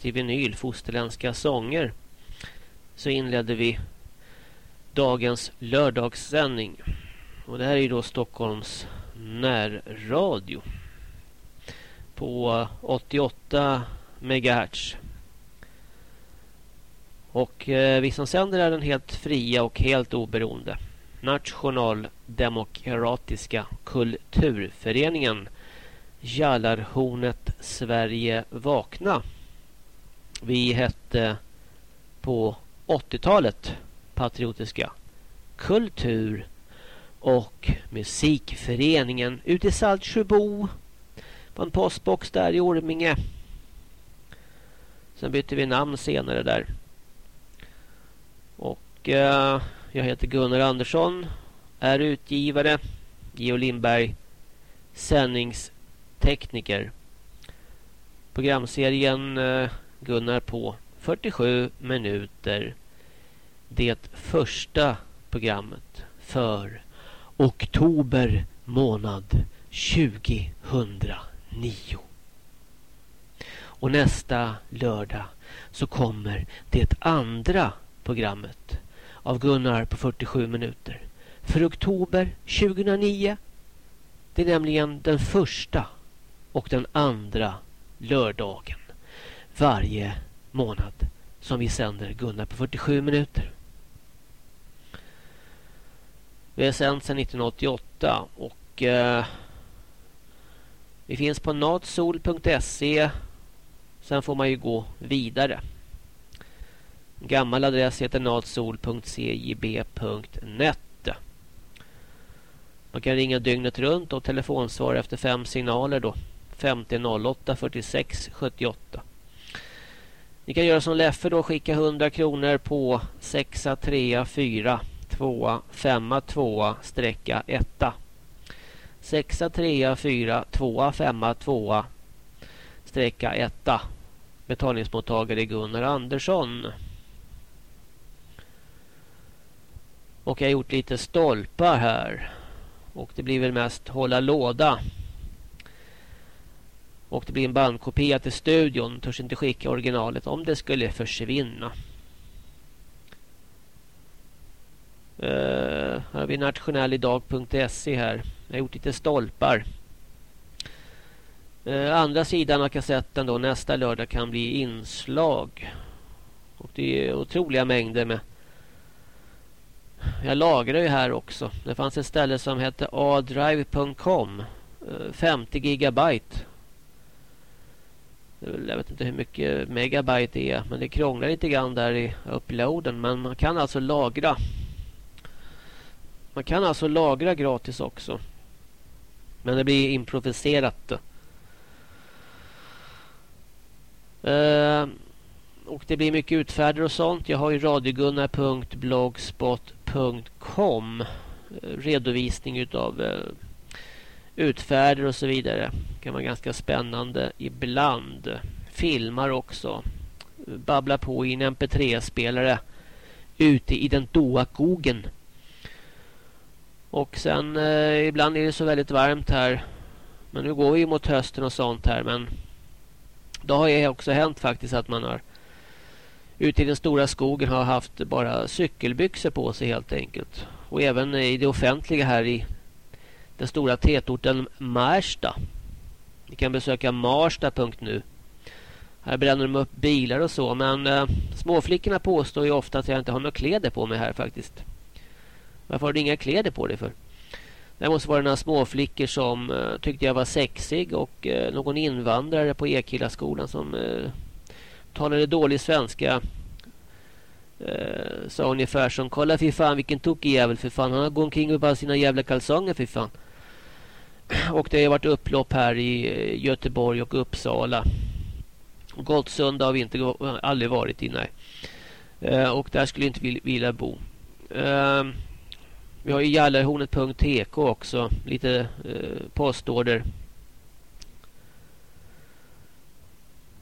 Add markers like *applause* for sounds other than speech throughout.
lätt knastig vinyl, Fosterländska sånger. Så inledde vi dagens lördagssändning. Och det här är ju då Stockholms närradio. På 88 megahertz. Och eh, vi som sänder är den helt fria och helt oberoende. Nationaldemokratiska kulturföreningen Jallarhornet Sverige vakna. Vi hette på 80-talet Patriotiska kultur och musikföreningen ute i Saltsjöbo. På en postbox där i Orminge. Sen bytte vi namn senare där. Och eh, jag heter Gunnar Andersson. Är utgivare. Geo Lindberg. sändningstekniker. Programserien eh, Gunnar på 47 minuter. Det första programmet för oktober månad 2009. Och nästa lördag så kommer det andra programmet av Gunnar på 47 minuter. För oktober 2009. Det är nämligen den första och den andra lördagen varje månad som vi sänder Gunnar på 47 minuter. Vi har sänt sedan 1988 och eh, vi finns på natsol.se Sen får man ju gå vidare. Gammal adress heter natsol.cjb.net Man kan ringa dygnet runt och telefonsvara efter fem signaler då. 50 08 46 78. Ni kan göra som Leffe då skicka 100 kronor på 6 3 4 2 5 2 sträcka 1. 6 3 4 2 5 2 sträcka 1. Betalningsmottagare Gunnar Andersson. Och jag har gjort lite stolpar här. Och det blir väl mest hålla låda. Och det blir en bandkopia till studion. Törs inte skicka originalet om det skulle försvinna. Uh, här har vi nationellidag.se här. Jag har gjort lite stolpar. Uh, andra sidan av kassetten då nästa lördag kan bli inslag. Och det är otroliga mängder med jag lagrar ju här också. Det fanns ett ställe som hette adrive.com 50 eh, gigabyte jag vet inte hur mycket megabyte det är. Men det krånglar lite grann där i uploaden. Men man kan alltså lagra. Man kan alltså lagra gratis också. Men det blir improviserat. eh, och det blir mycket utfärder och sånt. Jag har ju radiogunnar.blogspot.com eh, redovisning utav eh, utfärder och så vidare. Det kan vara ganska spännande ibland. filmar också. Babblar på i en mp3-spelare ute i den doa kogen. Och sen eh, ibland är det så väldigt varmt här. Men nu går vi mot hösten och sånt här. Men då har det också hänt faktiskt att man har ute i den stora skogen har haft bara cykelbyxor på sig helt enkelt. Och även i det offentliga här i den stora tätorten Märsta. Ni kan besöka marsta.nu. Här bränner de upp bilar och så. Men eh, småflickorna påstår ju ofta att jag inte har några kläder på mig här faktiskt. Varför har du inga kläder på dig för? Det måste vara några småflickor som eh, tyckte jag var sexig och eh, någon invandrare på Ekillaskolan som eh, talade dålig svenska. Eh, sa ungefär som kolla fy fan vilken tokig jävel för fan. Han har gått omkring med bara sina jävla kalsonger för fan. Och det har varit upplopp här i eh, Göteborg och Uppsala. Gottsunda har vi inte aldrig varit i, nej. Eh, och där skulle inte vilja bo. Ehm, vi har ju jallarhornet.tk också. Lite eh, postorder.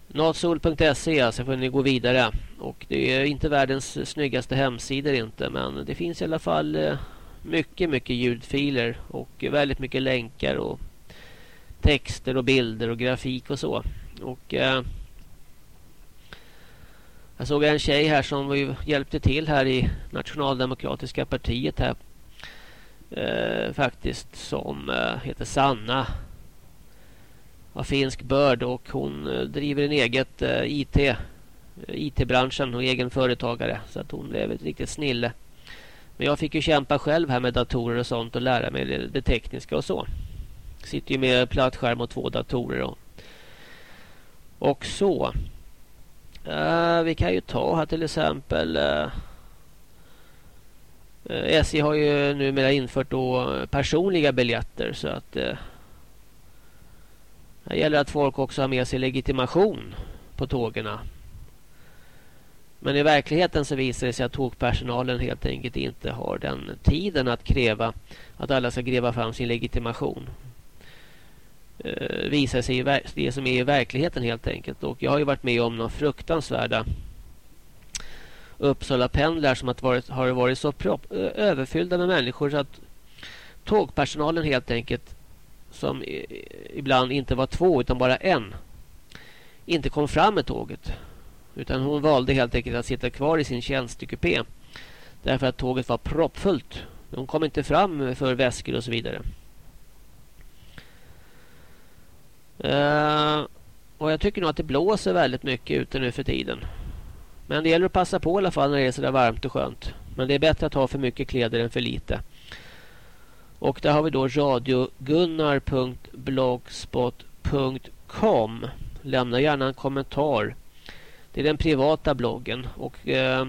Natsol.se alltså får ni gå vidare. Och det är inte världens snyggaste hemsidor inte. Men det finns i alla fall eh, mycket, mycket ljudfiler. Och väldigt mycket länkar och texter och bilder och grafik och så. Och eh, jag såg en tjej här som hjälpte till här i Nationaldemokratiska partiet här eh, faktiskt som eh, heter Sanna av finsk börd och hon eh, driver en eget eh, IT eh, IT-branschen och egen företagare så att hon blev ett riktigt snille. Men jag fick ju kämpa själv här med datorer och sånt och lära mig det, det tekniska och så. Sitter ju med plattskärm och två datorer och, och så. Uh, vi kan ju ta här till exempel eh, eh, uh, SJ har ju numera infört då personliga biljetter så att eh, det gäller att folk också har med sig legitimation på tågerna. Men i verkligheten så visar det sig att tågpersonalen helt enkelt inte har den tiden att kräva att alla ska gräva fram sin legitimation. Eh, visar sig i det som är i verkligheten helt enkelt. Och jag har ju varit med om några fruktansvärda Uppsala pendlar som att varit, har varit så prop, överfyllda med människor så att tågpersonalen helt enkelt som ibland inte var två utan bara en inte kom fram med tåget utan hon valde helt enkelt att sitta kvar i sin tjänstekupé därför att tåget var proppfullt. De kom inte fram för väskor och så vidare. Uh, och jag tycker nog att det blåser väldigt mycket ute nu för tiden. Men det gäller att passa på i alla fall när det är sådär varmt och skönt. Men det är bättre att ha för mycket kläder än för lite. Och där har vi då radiogunnar.blogspot.com Lämna gärna en kommentar. Det är den privata bloggen. Och eh,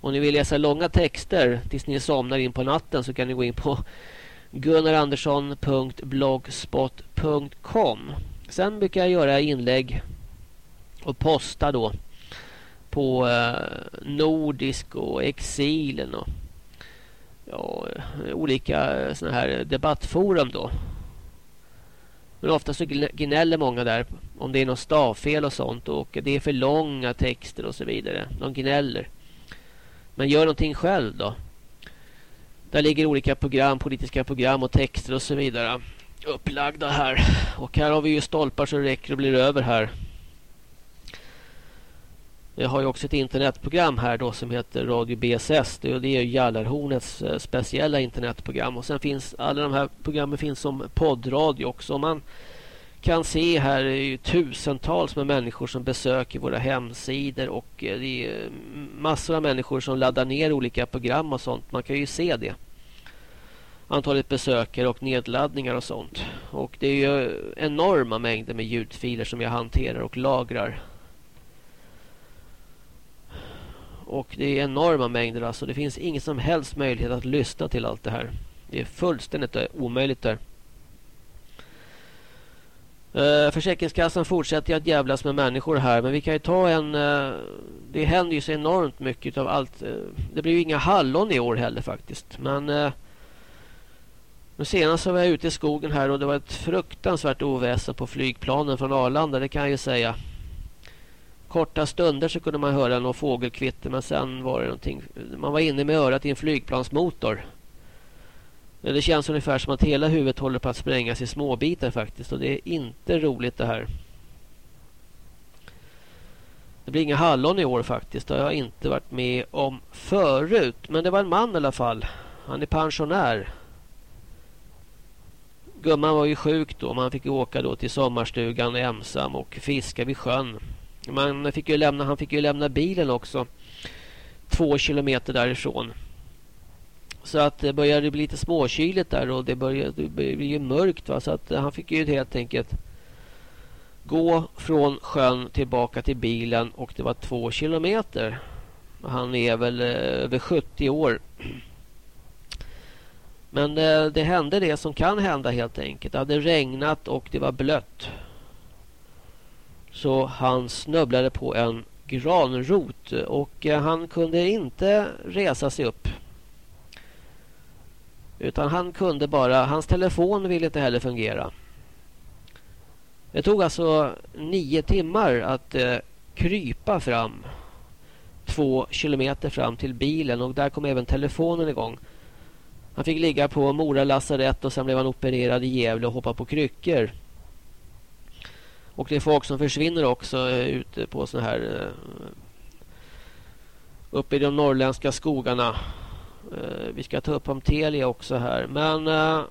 om ni vill läsa långa texter tills ni somnar in på natten så kan ni gå in på *laughs* gunnarandersson.blogspot.com Sen brukar jag göra inlägg och posta då på eh, Nordisk och Exilen och ja, olika såna här debattforum då. Men ofta så gnäller många där om det är något stavfel och sånt och det är för långa texter och så vidare. De gnäller. Men gör någonting själv då. Där ligger olika program, politiska program och texter och så vidare upplagda här. Och här har vi ju stolpar så det räcker och blir över här. Jag har ju också ett internetprogram här då som heter Radio BSS. Det är ju Jallarhornets eh, speciella internetprogram. Och sen finns alla de här programmen finns som poddradio också. Man kan se här är ju tusentals med människor som besöker våra hemsidor och eh, det är eh, massor av människor som laddar ner olika program och sånt. Man kan ju se det. Antalet besökare och nedladdningar och sånt. Och det är ju enorma mängder med ljudfiler som jag hanterar och lagrar Och det är enorma mängder alltså. Det finns ingen som helst möjlighet att lyssna till allt det här. Det är fullständigt eh, omöjligt där. Uh, Försäkringskassan fortsätter att jävlas med människor här. Men vi kan ju ta en... Uh, det händer ju så enormt mycket av allt. Uh, det blir ju inga hallon i år heller faktiskt. Men... Uh, senast var jag ute i skogen här och det var ett fruktansvärt oväsen på flygplanen från Arlanda. Det kan jag ju säga. korta stunder så kunde man höra någon fågelkvitter men sen var det någonting. Man var inne med örat i en flygplansmotor. Det känns ungefär som att hela huvudet håller på att sprängas i småbitar faktiskt. Och det är inte roligt det här. Det blir inga hallon i år faktiskt. Det har jag inte varit med om förut. Men det var en man i alla fall. Han är pensionär. Gumman var ju sjuk då. Man fick åka då till sommarstugan ensam och fiska vid sjön. Man fick ju lämna, han fick ju lämna bilen också. Två kilometer därifrån. Så att det började bli lite småkyligt där och det började, det bli mörkt. Va? Så att han fick ju helt enkelt gå från sjön tillbaka till bilen och det var två kilometer. Han är väl eh, över 70 år. Men eh, det hände det som kan hända helt enkelt. Det hade regnat och det var blött. Så han snubblade på en granrot och eh, han kunde inte resa sig upp. Utan han kunde bara, hans telefon ville inte heller fungera. Det tog alltså nio timmar att eh, krypa fram. Två kilometer fram till bilen och där kom även telefonen igång. Han fick ligga på Mora lasarett och sen blev han opererad i Gävle och hoppa på kryckor. Och det är folk som försvinner också eh, ute på såna här eh, uppe i de norrländska skogarna. Eh, vi ska ta upp om Telia också här. Men eh,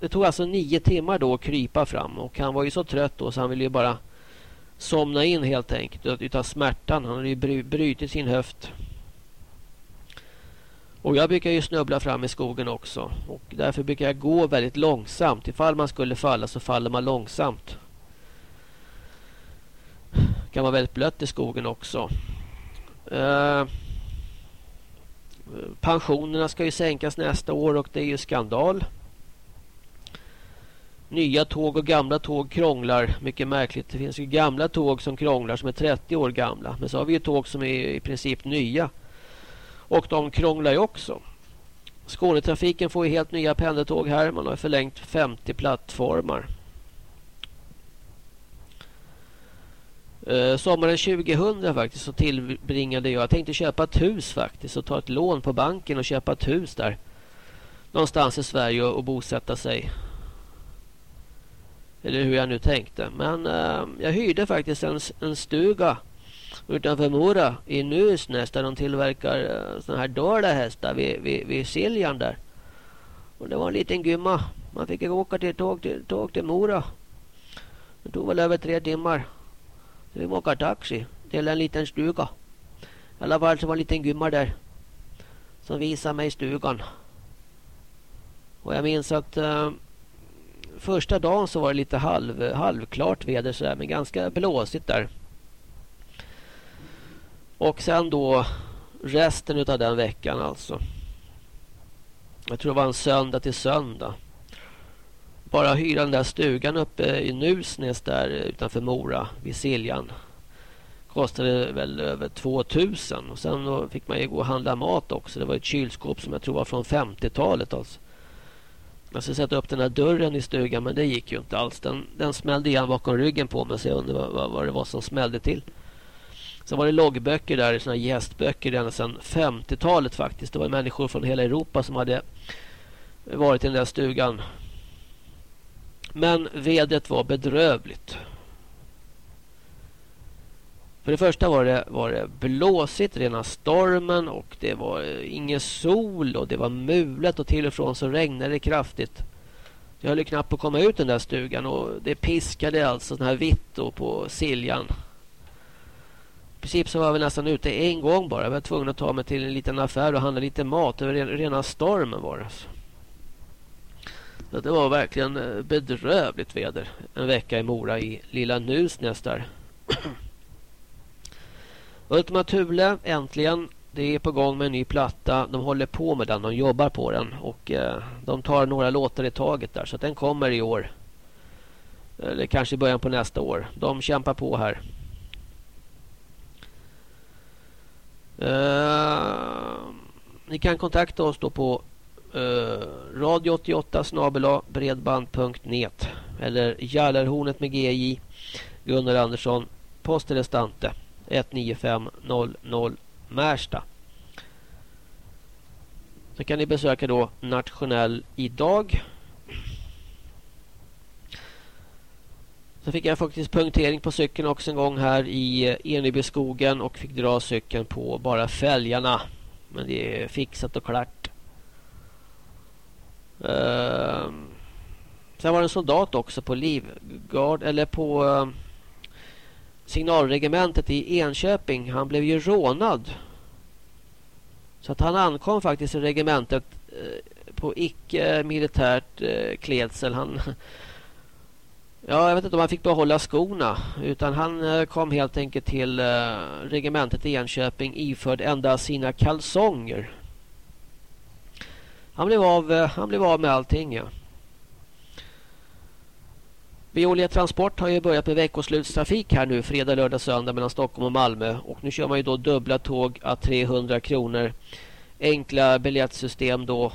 det tog alltså nio timmar då att krypa fram. Och han var ju så trött då så han ville ju bara somna in helt enkelt. Utav smärtan. Han hade ju brutit sin höft. Och jag brukar ju snubbla fram i skogen också. Och därför brukar jag gå väldigt långsamt. Ifall man skulle falla så faller man långsamt. Det kan vara väldigt blött i skogen också. Uh, pensionerna ska ju sänkas nästa år och det är ju skandal. Nya tåg och gamla tåg krånglar. Mycket märkligt. Det finns ju gamla tåg som krånglar som är 30 år gamla. Men så har vi ju tåg som är i princip nya. Och de krånglar ju också. Skånetrafiken får ju helt nya pendeltåg här. Man har förlängt 50 plattformar. Eh, sommaren 2000 faktiskt så tillbringade jag. Jag tänkte köpa ett hus faktiskt. Och ta ett lån på banken och köpa ett hus där. Någonstans i Sverige och, och bosätta sig. Eller hur jag nu tänkte. Men eh, jag hyrde faktiskt en, en stuga utanför Mora i Nusnäs där de tillverkar uh, såna här dalahästar vid, vid, vid Siljan där. Och det var en liten gymma. Man fick åka till tåg till, tåg till Mora. Det tog väl över tre timmar. Vi åka taxi till en liten stuga. I alla fall så var en liten gumma där. Som visade mig stugan. Och jag minns att uh, första dagen så var det lite halv, halvklart väder så där, men ganska blåsigt där. Och sen då resten av den veckan alltså. Jag tror det var en söndag till söndag. Bara hyra den där stugan uppe i Nusnäs där utanför Mora vid Siljan. Kostade väl över 2000 och sen då fick man ju gå och handla mat också. Det var ett kylskåp som jag tror var från 50-talet alltså. Jag skulle sätta upp den här dörren i stugan men det gick ju inte alls. Den, den smällde igen bakom ryggen på mig så jag undrar vad, vad, vad det var som smällde till. Sen var det loggböcker där, såna gästböcker ända sedan 50-talet faktiskt. Det var människor från hela Europa som hade varit i den där stugan. Men vädret var bedrövligt. För det första var det, var det blåsigt, rena stormen och det var eh, ingen sol och det var mulet och till och från så regnade det kraftigt. Jag höll knappt på att komma ut den där stugan och det piskade alltså den här vitt på Siljan princip så var vi nästan ute en gång bara. Jag var tvungen att ta mig till en liten affär och handla lite mat. Det var rena stormen var det. Alltså. Så det var verkligen eh, bedrövligt väder. En vecka i Mora i lilla Nusnäs där. *clears throat* Ultima Thule, äntligen. Det är på gång med en ny platta. De håller på med den. De jobbar på den. Och eh, de tar några låtar i taget där. Så den kommer i år. Eller kanske i början på nästa år. De kämpar på här. Eh, ni kan kontakta oss då på Eh, radio 88 snabela bredband.net eller Jallarhornet med GJ Gunnar Andersson Poste restante 19500 Märsta. Så kan ni besöka då Nationell idag. Så fick jag faktiskt punktering på cykeln också en gång här i eh, Enebyskogen och fick dra cykeln på bara fälgarna. Men det är fixat och klart. Uh, sen var det en soldat också på Livgard eller på uh, signalregementet i Enköping. Han blev ju rånad. Så att han ankom faktiskt i regementet uh, på icke militärt eh, klädsel. Han *laughs* Ja, jag vet inte om han fick behålla skorna. Utan han eh, kom helt enkelt till uh, regementet i Enköping iförd endast sina kalsonger. Han blev av, eh, han blev av med allting, ja. Veolia Transport har ju börjat med veckoslutstrafik här nu fredag, lördag, söndag mellan Stockholm och Malmö. Och nu kör man ju då dubbla tåg à 300 kronor. Enkla biljettsystem då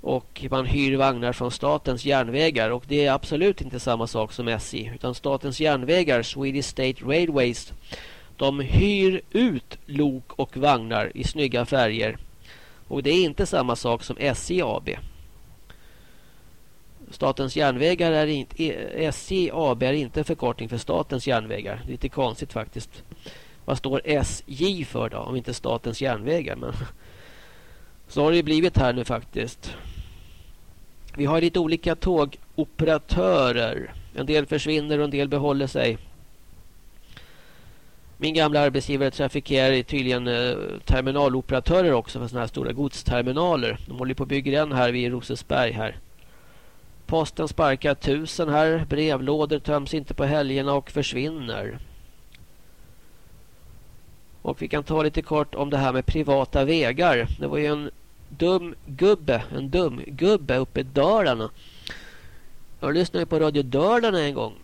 och man hyr vagnar från statens järnvägar och det är absolut inte samma sak som SJ utan statens järnvägar, Swedish State Railways de hyr ut lok och vagnar i snygga färger och det är inte samma sak som SJ AB Statens järnvägar är inte e, SJ AB är inte en förkortning för statens järnvägar. Lite konstigt faktiskt. Vad står SJ för då om inte statens järnvägar men *laughs* så har det blivit här nu faktiskt. Vi har lite olika tågoperatörer. En del försvinner och en del behåller sig. Min gamla arbetsgivare trafikerar tydligen eh, terminaloperatörer också för sådana här stora godsterminaler. De håller på att bygga en här vid Rosesberg här. Posten sparkar tusen här. Brevlådor töms inte på helgerna och försvinner. Och vi kan ta lite kort om det här med privata vägar. Det var ju en dum gubbe, en dum gubbe uppe i Dalarna. Jag lyssnade på Radio Dalarna en gång.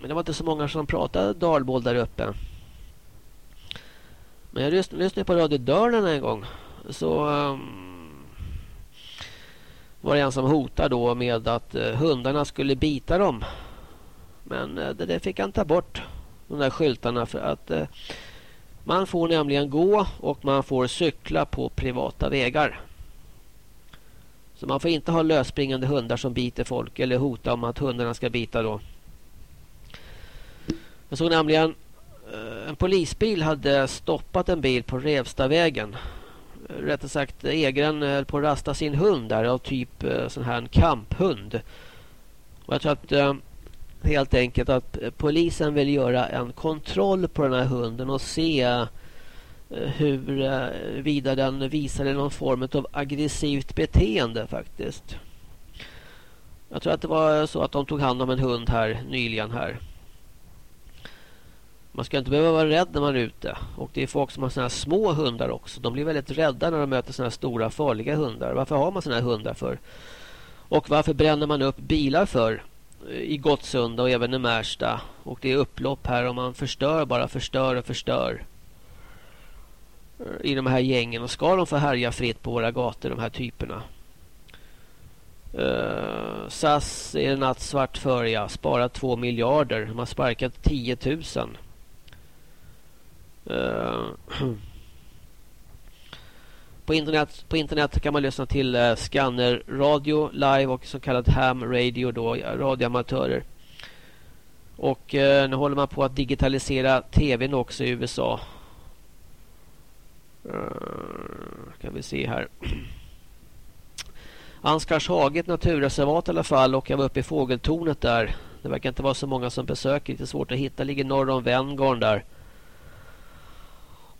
Men det var inte så många som pratade dalmål där uppe. Men jag lyssnade på Radio Dörren en gång. Så um, var det en som hotade då med att uh, hundarna skulle bita dem. Men uh, det, det fick han ta bort. De där skyltarna för att uh, man får nämligen gå och man får cykla på privata vägar. Så man får inte ha lösspringande hundar som biter folk eller hota om att hundarna ska bita då. Jag såg nämligen Eh, en polisbil hade stoppat en bil på Revstavägen. Eh, rättare sagt ägaren eh, höll på att rasta sin hund där av typ sån här en kamphund. Och jag tror att helt enkelt att polisen vill göra en kontroll på den här hunden och se hur huruvida den visade någon form av aggressivt beteende faktiskt. Jag tror att det var så att de tog hand om en hund här nyligen här. Man ska inte behöva vara rädd när man är ute. Och det är folk som har såna här små hundar också. De blir väldigt rädda när de möter såna här stora farliga hundar. Varför har man såna här hundar för? Och varför bränner man upp bilar för? Eh, I Gottsunda och även i Märsta. Och det är upplopp här och man förstör bara, förstör och förstör eh, i de här gängen och ska de få härja fritt på våra gator de här typerna. Uh, SAS är nattsvart för ja, sparat 2 miljarder. De har sparkat 10 000. Eh, *clears throat* på, internet, på internet kan man lyssna till uh, Scanner Radio live och så kallad ham radio då, radioamatörer. Och uh, nu håller man på att digitalisera tvn också i USA. Uh, kan vi se här. *clears throat* Anskarshage ett naturreservat i alla fall och jag var uppe i fågeltornet där. Det verkar inte vara så många som besöker. Lite svårt att hitta. Ligger norr om Venngarn där.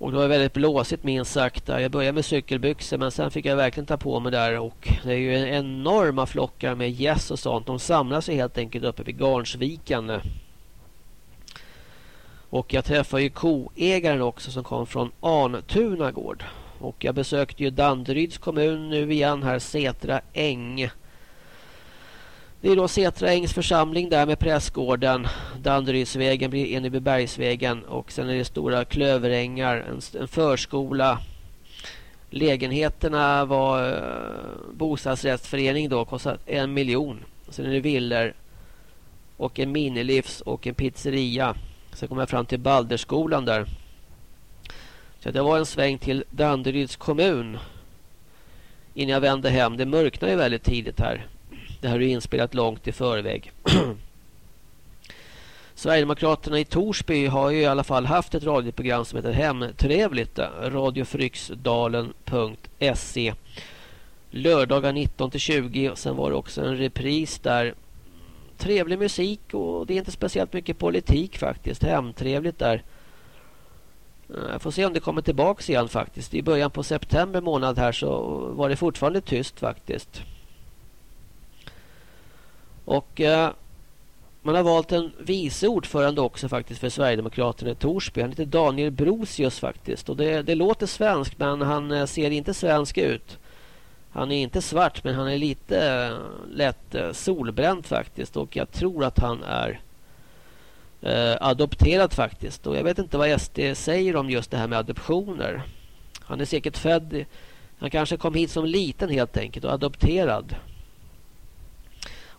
Och det var väldigt blåsigt minst sagt. Jag började med cykelbyxor men sen fick jag verkligen ta på mig där. Och det är ju enorma flockar med gäss och sånt. De samlar sig helt enkelt uppe vid Garnsviken. Och jag träffade ju koägaren också som kom från Antuna gård. Och jag besökte ju Danderyds kommun nu igen här, Setra Äng. Det är då Sätra Ängs församling där med prästgården. Danderydsvägen blir Enebybergsvägen och sen är det stora klöverängar, en, en förskola. Lägenheterna var eh, bostadsrättsförening då, kostat en miljon. Sen är det villor och en minilivs och en pizzeria. Sen kom jag fram till Balderskolan där. Så det var en sväng till Danderyds kommun. Innan jag vände hem. Det mörknade ju väldigt tidigt här. Det här är inspelat långt i förväg. *clears throat* Sverigedemokraterna i Torsby har ju i alla fall haft ett radioprogram som heter Hemtrevligt. radiofryksdalen.se. Lördagar 19 20 och sen var det också en repris där. Trevlig musik och det är inte speciellt mycket politik faktiskt. Hemtrevligt där. Jag får se om det kommer tillbaka igen faktiskt. I början på september månad här så var det fortfarande tyst faktiskt. Och eh, man har valt en vice ordförande också faktiskt för Sverigedemokraterna i Torsby. Han heter Daniel Brosius faktiskt. Och det, det låter svenskt, men han eh, ser inte svensk ut. Han är inte svart men han är lite eh, lätt eh, solbränd faktiskt. Och jag tror att han är eh, adopterad faktiskt. Och jag vet inte vad SD säger om just det här med adoptioner. Han är säkert född... Han kanske kom hit som liten helt enkelt och adopterad.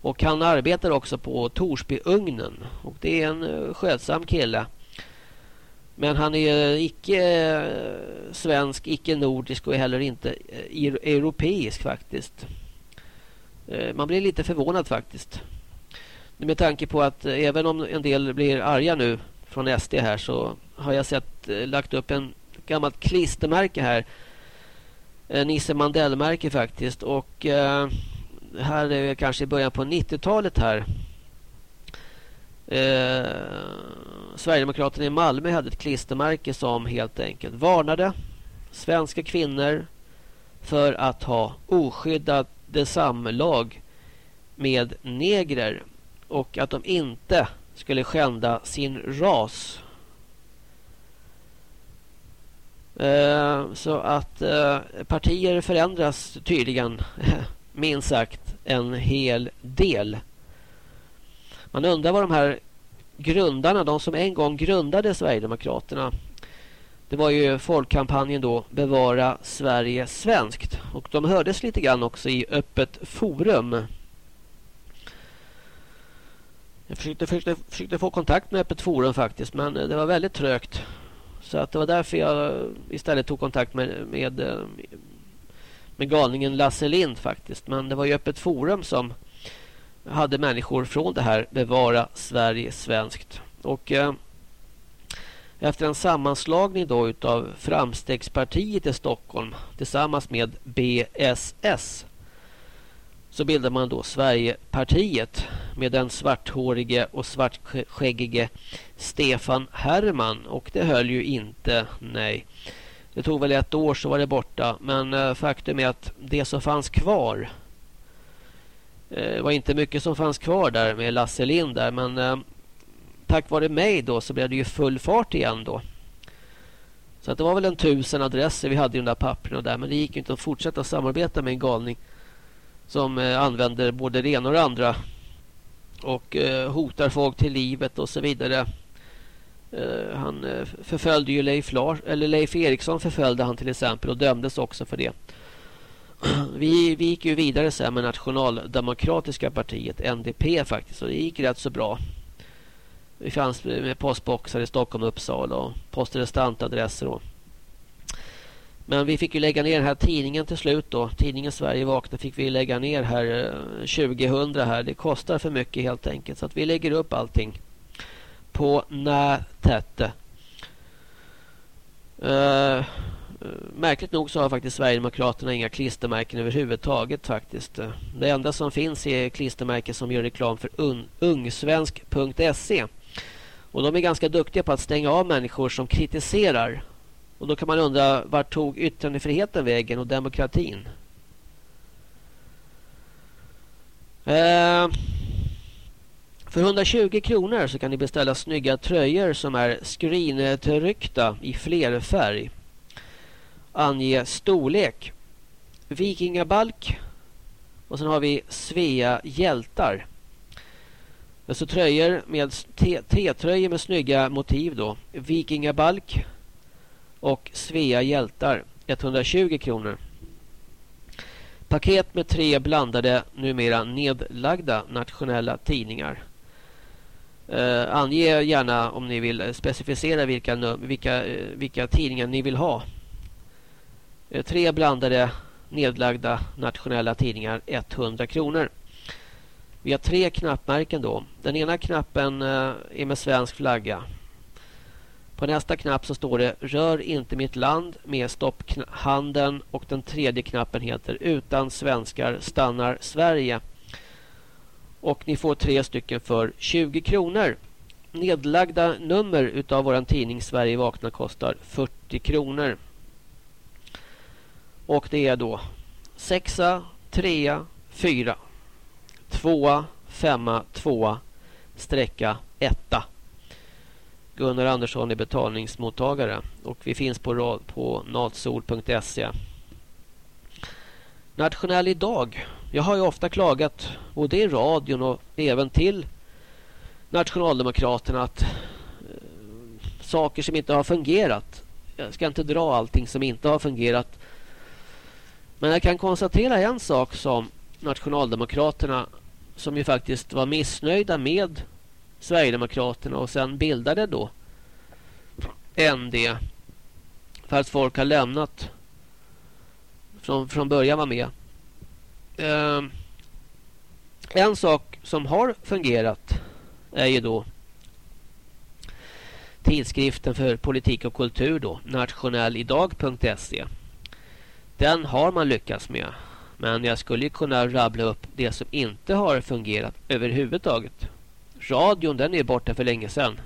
Och han arbetar också på Torsbyugnen. Och det är en eh, skötsam kille. Men han är eh, icke eh, svensk, icke nordisk och heller inte europeisk faktiskt. Man blir lite förvånad faktiskt. Med tanke på att även om en del blir arga nu från SD här så har jag sett lagt upp en gammalt klistermärke här. Nisse Mandell-märke faktiskt. Och här är kanske i början på 90-talet här. Eh, Sverigedemokraterna i Malmö hade ett klistermärke som helt enkelt varnade svenska kvinnor för att ha oskyddade samlag med negrer och att de inte skulle skända sin ras. Eh, så att eh, partier förändras tydligen *laughs* minst sagt en hel del. Man undrar vad de här grundarna, de som en gång grundade Sverigedemokraterna. Det var ju folkkampanjen då Bevara Sverige svenskt. Och de hördes lite grann också i Öppet forum. Jag försökte, försökte, försökte få kontakt med Öppet forum faktiskt men eh, det var väldigt trögt. Så att det var därför jag eh, istället tog kontakt med, med eh, med galningen Lasse Lind faktiskt. Men det var ju öppet forum som hade människor från det här Bevara Sverige svenskt. Och eh, efter en sammanslagning då utav Framstegspartiet i Stockholm tillsammans med BSS så bildar man då Sverigepartiet med den svarthårige och svartskäggige Stefan Herrman. och det höll ju inte, nej. Det tog väl ett år så var det borta. Men eh, faktum är att det som fanns kvar eh, var inte mycket som fanns kvar där med Lasse Lind där. Men eh, tack vare mig då så blev det ju full fart igen då. Så att det var väl en tusen adresser vi hade i de där papperna där. Men det gick inte att fortsätta samarbeta med en galning som eh, använder både det ena och det andra. Och eh, hotar folk till livet och så vidare. Eh, han eh, förföljde ju Leif, Lars, eller Leif Eriksson förföljde han till exempel och dömdes också för det. *clears throat* vi, vi gick ju vidare sen med Nationaldemokratiska partiet, NDP faktiskt, och det gick rätt så bra. Vi fanns med postboxar i Stockholm och Uppsala och postrestantadresser. Och. Men vi fick ju lägga ner den här tidningen till slut då. Tidningen Sverige vakna fick vi lägga ner här eh, 2000 här. Det kostar för mycket helt enkelt. Så att vi lägger upp allting på nätet. Uh, märkligt nog så har faktiskt Sverigedemokraterna inga klistermärken överhuvudtaget faktiskt. Det enda som finns är klistermärken som gör reklam för un ungsvensk.se. Och de är ganska duktiga på att stänga av människor som kritiserar. Och då kan man undra vart tog yttrandefriheten vägen och demokratin? Uh, för 120 kronor så kan ni beställa snygga tröjor som är skrinetryckta i flerfärg. Ange storlek. Vikingabalk. Och sen har vi Svea hjältar. Alltså tröjor med T-tröjor med snygga motiv då. Vikingabalk och Svea hjältar. 120 kronor. Paket med tre blandade, numera nedlagda nationella tidningar. Eh, ange gärna om ni vill specificera vilka, vilka, eh, vilka tidningar ni vill ha. Eh, tre blandade nedlagda nationella tidningar 100 kronor. Vi har tre knappmärken då. Den ena knappen eh, är med svensk flagga. På nästa knapp så står det Rör inte mitt land med stopphanden och den tredje knappen heter Utan svenskar stannar Sverige. Och ni får tre stycken för 20 kronor. Nedlagda nummer utav våran tidning Sverige vakna kostar 40 kronor. Och det är då sexa, trea, fyra, tvåa, femma, tvåa, sträcka, etta. Gunnar Andersson är betalningsmottagare och vi finns på, på natsol.se. Nationell idag. Jag har ju ofta klagat både i radion och även till Nationaldemokraterna att eh, saker som inte har fungerat. Jag ska inte dra allting som inte har fungerat. Men jag kan konstatera en sak som Nationaldemokraterna som ju faktiskt var missnöjda med Sverigedemokraterna och sen bildade då ND för att folk har lämnat från, från början var med eh, en sak som har fungerat är ju då tidskriften för politik och kultur då, nationellidag.se. Den har man lyckats med. Men jag skulle kunna rabbla upp det som inte har fungerat överhuvudtaget. Radion den är borta för länge sedan.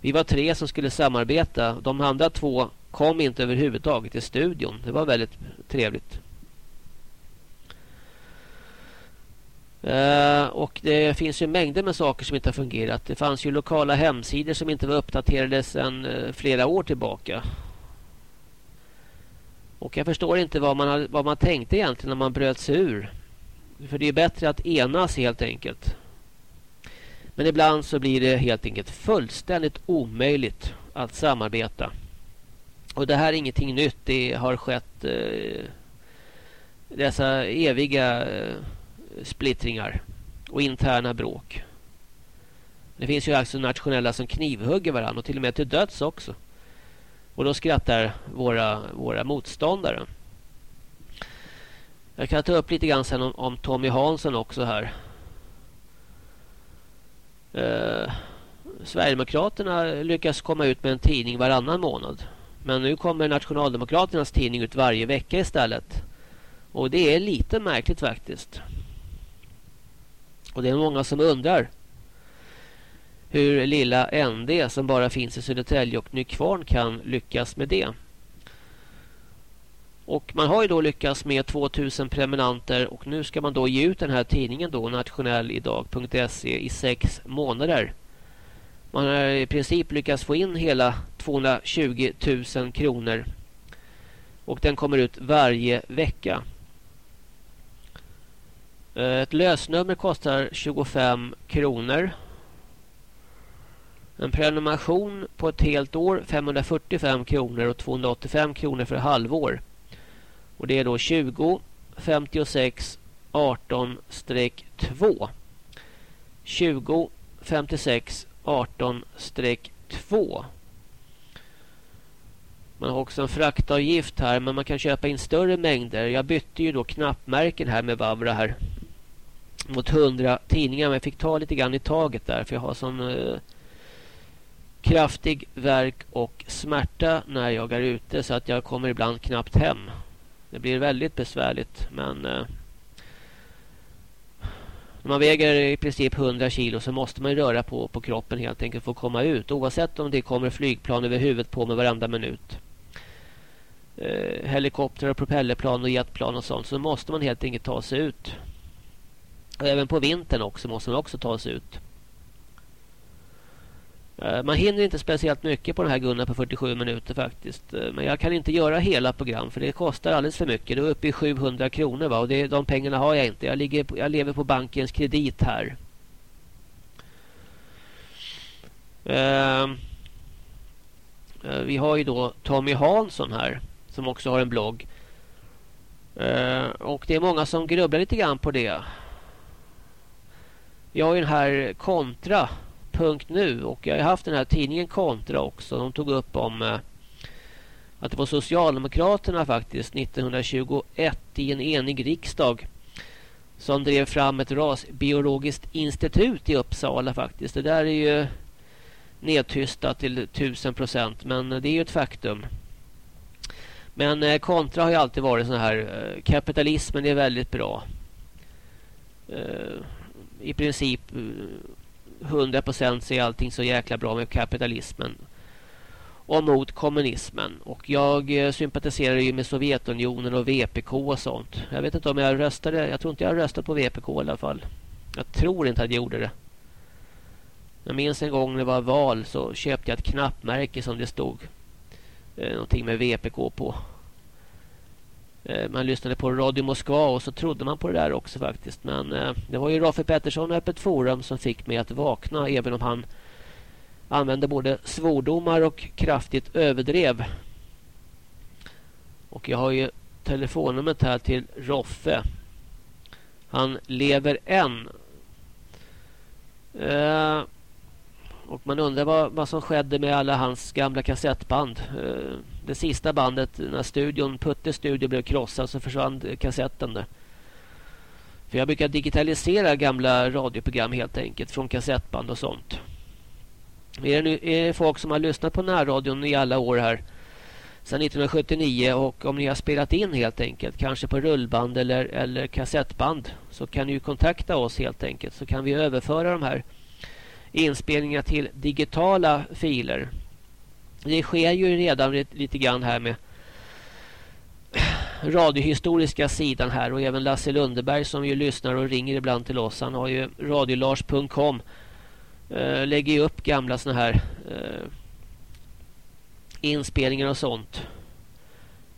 Vi var tre som skulle samarbeta. De andra två kom inte överhuvudtaget till studion. Det var väldigt trevligt. Uh, och det finns ju mängder med saker som inte har fungerat. Det fanns ju lokala hemsidor som inte var uppdaterade sedan uh, flera år tillbaka. Och jag förstår inte vad man, vad man tänkte egentligen när man bröt sig ur. För det är bättre att enas helt enkelt. Men ibland så blir det helt enkelt fullständigt omöjligt att samarbeta. Och det här är ingenting nytt. Det har skett eh, dessa eviga eh, splittringar och interna bråk. Det finns ju alltså nationella som knivhugger varandra och till och med till döds också. Och då skrattar våra, våra motståndare. Jag kan ta upp lite grann sen om, om Tommy Hansson också här. Eh, Sverigedemokraterna lyckas komma ut med en tidning varannan månad. Men nu kommer Nationaldemokraternas tidning ut varje vecka istället. Och det är lite märkligt faktiskt. Och det är många som undrar hur lilla ND som bara finns i Södertälje och Nykvarn kan lyckas med det. Och man har ju då lyckats med 2000 prenumeranter och nu ska man då ge ut den här tidningen då nationellidag.se i sex månader. Man har i princip lyckats få in hela 220 000 kronor. Och den kommer ut varje vecka. Eh, ett lösnummer kostar 25 kronor. En prenumeration på ett helt år 545 kronor och 285 kronor för halvår. Och det är då 20 56 18-2. 20 56 18-2. Man har också en fraktavgift här men man kan köpa in större mängder. Jag bytte ju då knappmärken här med Vavra här. Mot 100 tidningar men jag fick ta lite grann i taget där för jag har sån eh, kraftig verk och smärta när jag är ute så att jag kommer ibland knappt hem. Det blir väldigt besvärligt men eh, när man väger i princip 100 kilo så måste man röra på, på kroppen helt enkelt för att komma ut. Oavsett om det kommer flygplan över huvudet på mig varenda minut. Eh, helikoptrar, propellerplan och jetplan och sånt. Så måste man helt enkelt ta sig ut. Och även på vintern också måste man också ta sig ut. Eh, man hinner inte speciellt mycket på den här Gunnar på 47 minuter faktiskt. Eh, men jag kan inte göra hela program för det kostar alldeles för mycket. Det är uppe i 700 kronor va? och det, de pengarna har jag inte. Jag, ligger, jag lever på bankens kredit här. Uh, vi har ju då Tommy Hansson här som också har en blogg. Uh, och det är många som grubblar lite grann på det. Jag har ju den här kontra.nu och jag har haft den här tidningen Kontra också. De tog upp om eh, att det var Socialdemokraterna faktiskt 1921 i en enig riksdag som drev fram ett rasbiologiskt institut i Uppsala faktiskt. Det där är ju nedtystat till tusen procent men det är ju ett faktum. Men eh, kontra har ju alltid varit så här. Eh, kapitalismen är väldigt bra. I princip 100% så är allting så jäkla bra med kapitalismen. Och mot kommunismen. Och jag eh, sympatiserar ju med Sovjetunionen och VPK och sånt. Jag vet inte om jag röstade. Jag tror inte jag röstade på VPK i alla fall. Jag tror inte att jag gjorde det. Jag minns en gång när det var val så köpte jag ett knappmärke som det stod eh, någonting med VPK på. Eh, man lyssnade på Radio Moskva och så trodde man på det där också faktiskt. Men eh, det var ju Rafe Pettersson och Öppet Forum som fick mig att vakna även om han använde både svordomar och kraftigt överdrev. Och jag har ju telefonnumret här till Roffe. Han lever än. Eh, och man undrar vad, vad som skedde med alla hans gamla kassettband. Det sista bandet, när studion, Puttes studio blev krossad så försvann kassetten där. För jag brukar digitalisera gamla radioprogram helt enkelt från kassettband och sånt. Är det, nu, är det folk som har lyssnat på närradion i alla år här sedan 1979 och om ni har spelat in helt enkelt kanske på rullband eller, eller kassettband så kan ni ju kontakta oss helt enkelt så kan vi överföra de här inspelningarna till digitala filer. Det sker ju redan lite grann här med radiohistoriska sidan här och även Lasse Lundeberg som ju lyssnar och ringer ibland till oss. Han har ju radiolars.com eh, lägger ju upp gamla såna här eh, inspelningar och sånt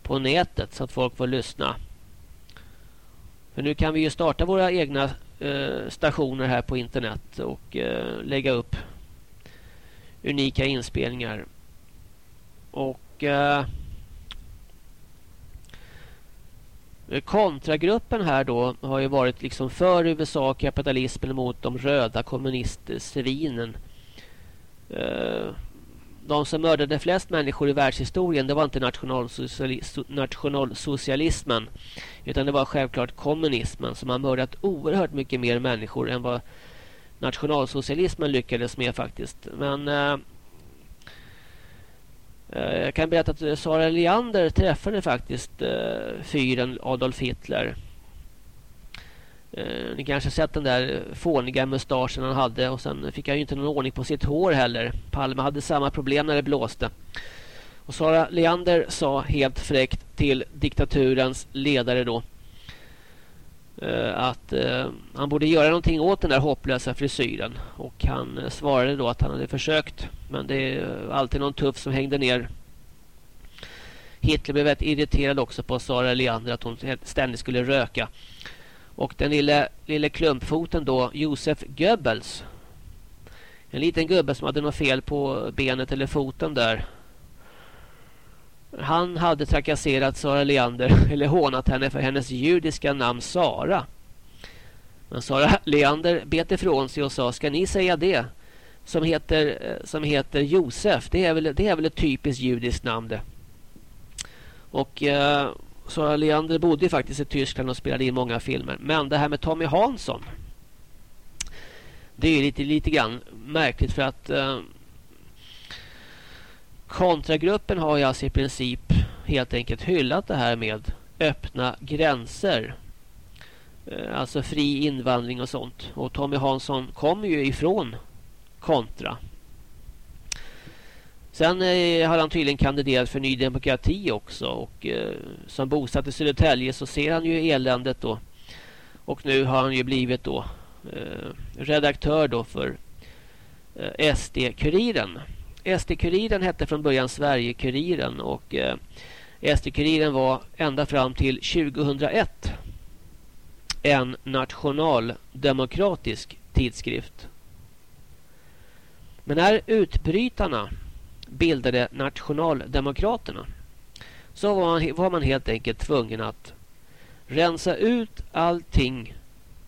på nätet så att folk får lyssna. För nu kan vi ju starta våra egna eh, stationer här på internet och eh, lägga upp unika inspelningar. Och eh, kontragruppen här då har ju varit liksom för USA kapitalismen mot de röda kommunistsvinen. Eh, de som mördade flest människor i världshistorien det var inte nationalsocialismen utan det var självklart kommunismen som har mördat oerhört mycket mer människor än vad nationalsocialismen lyckades med faktiskt. Men eh, eh Eh, jag kan berätta att eh, Sara Leander träffade faktiskt eh, fyren Adolf Hitler. Ni kanske sett den där fåniga mustaschen han hade och sen fick han ju inte någon ordning på sitt hår heller. Palme hade samma problem när det blåste. Och Sara Leander sa helt fräckt till diktaturens ledare då Eh, att eh, han borde göra någonting åt den där hopplösa frisyren. Och han eh, svarade då att han hade försökt. Men det är alltid någon tuff som hängde ner. Hitler blev väldigt irriterad också på Sara Leander att hon ständigt skulle röka. Och den lille, lilla klumpfoten då, Josef Goebbels. En liten gubbe som hade något fel på benet eller foten där. Han hade trakasserat Sara Leander *laughs* eller hånat henne för hennes judiska namn Sara. Men Sara Leander bet ifrån sig och sa, ska ni säga det? Som heter, eh, som heter Josef. Det är, väl, det är väl ett typiskt judiskt namn det. Och... Eh, Sara Leander bodde ju faktiskt i Tyskland och spelade in många filmer. Men det här med Tommy Hansson. Det är lite, lite grann märkligt för att eh, kontragruppen har ju alltså i princip helt enkelt hyllat det här med öppna gränser. Eh, alltså fri invandring och sånt. Och Tommy Hansson kommer ju ifrån kontra. Sen eh, har han tydligen kandiderat för Ny Demokrati också. Och eh, som bosatt i Södertälje så ser han ju eländet då. Och nu har han ju blivit då eh, redaktör då för eh, SD-kuriren. SD-kuriren hette från början Sverige-kuriren och eh, SD-kuriren var ända fram till 2001 en nationaldemokratisk tidskrift. Men när utbrytarna bildade Nationaldemokraterna så var man, var man helt enkelt tvungen att rensa ut allting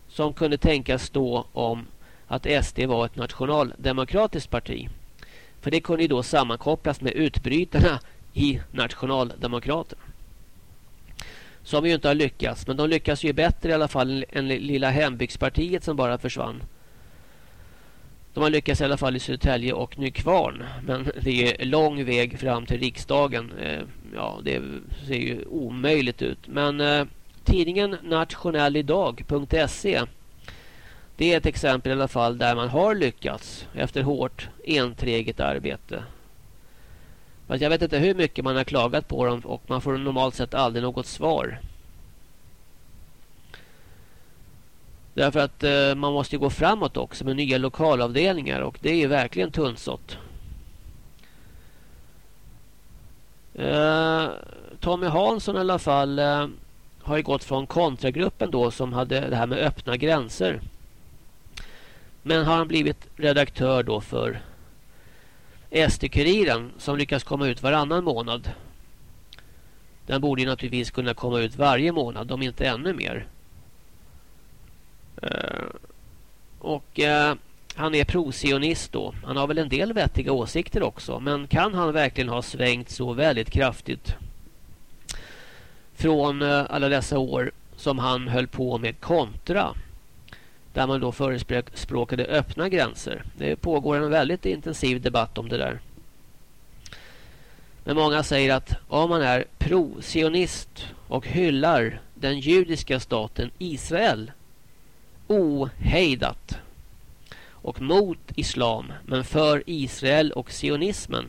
som kunde tänkas stå om att SD var ett nationaldemokratiskt parti. För det kunde ju då sammankopplas med utbrytarna i nationaldemokraterna. Som ju inte har lyckats. Men de lyckas ju bättre i alla fall än lilla hembygdspartiet som bara försvann. De har lyckats i alla fall i Södertälje och Nykvarn. Men det är lång väg fram till riksdagen. Eh, ja, det ser ju omöjligt ut. Men eh, tidningen nationellidag.se det är ett exempel i alla fall där man har lyckats efter hårt enträget arbete. Men jag vet inte hur mycket man har klagat på dem och man får normalt sett aldrig något svar. Därför att eh, man måste gå framåt också med nya lokalavdelningar och det är ju verkligen tunnsått. Eh, Tommy Hansson i alla fall eh, har ju gått från kontragruppen då som hade det här med öppna gränser. Men har han blivit redaktör då för SD-kuriren som lyckas komma ut varannan månad. Den borde ju naturligtvis kunna komma ut varje månad, om inte ännu mer. Uh, och uh, han är prosionist då. Han har väl en del vettiga åsikter också. Men kan han verkligen ha svängt så väldigt kraftigt från uh, alla dessa år som han höll på med kontra? Där man då förespråkade öppna gränser. Det pågår en väldigt intensiv debatt om det där. Men många säger att om man är pro-sionist och hyllar den judiska staten Israel ohejdat och mot islam men för Israel och sionismen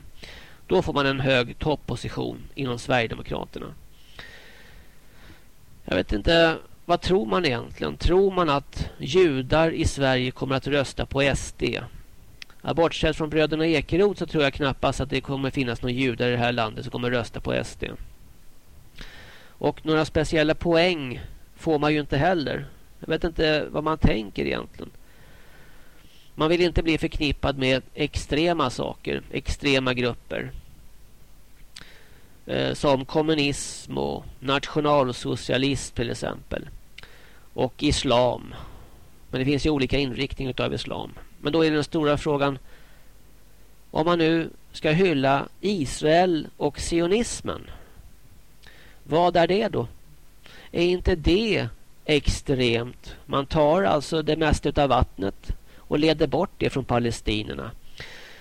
då får man en hög topposition inom Sverigedemokraterna. Jag vet inte vad tror man egentligen? Tror man att judar i Sverige kommer att rösta på SD? Ja, bortsett från bröderna Ekerot så tror jag knappast att det kommer finnas några judar i det här landet som kommer rösta på SD. Och några speciella poäng får man ju inte heller. Jag vet inte vad man tänker egentligen. Man vill inte bli förknippad med extrema saker, extrema grupper eh, som kommunism och nationalsocialism till exempel. Och islam. Men det finns ju olika inriktningar av islam. Men då är den stora frågan om man nu ska hylla Israel och sionismen. Vad är det då? Är inte det extremt? Man tar alltså det mesta av vattnet och leder bort det från palestinerna.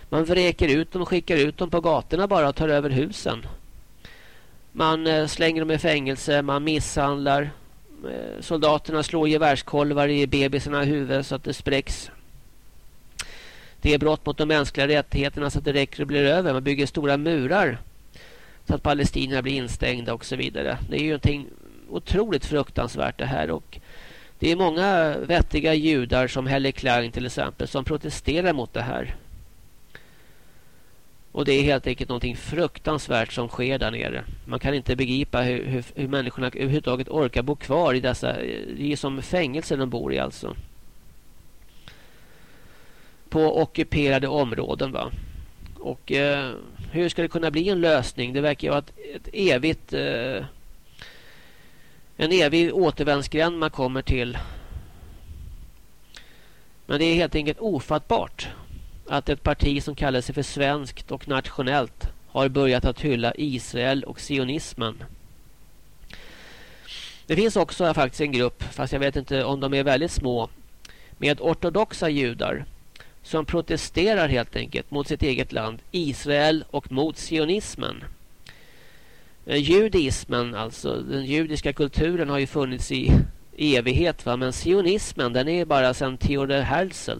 Man vräker ut dem och skickar ut dem på gatorna bara och tar över husen. Man eh, slänger dem i fängelse, man misshandlar. Eh, soldaterna slår gevärskolvar i bebisarna huvud så att det spräcks. Det är brott mot de mänskliga rättigheterna så att det räcker och blir över. Man bygger stora murar så att palestinierna blir instängda och så vidare. Det är ju någonting otroligt fruktansvärt det här och det är många vettiga judar som Helle Klein till exempel som protesterar mot det här. Och det är helt enkelt någonting fruktansvärt som sker där nere. Man kan inte begripa hur, hur, hur människorna överhuvudtaget orkar bo kvar i dessa... Det är som fängelser de bor i alltså. På ockuperade områden va. Och eh, hur ska det kunna bli en lösning? Det verkar ju vara ett, ett evigt... Eh, en evig återvändsgränd man kommer till. Men det är helt enkelt ofattbart att ett parti som kallar sig för svenskt och nationellt har börjat att hylla Israel och sionismen. Det finns också faktiskt en grupp, fast jag vet inte om de är väldigt små, med ortodoxa judar som protesterar helt enkelt mot sitt eget land, Israel och mot sionismen. Eh, judismen, alltså den judiska kulturen har ju funnits i evighet va? men sionismen den är bara sedan Theodor Herzl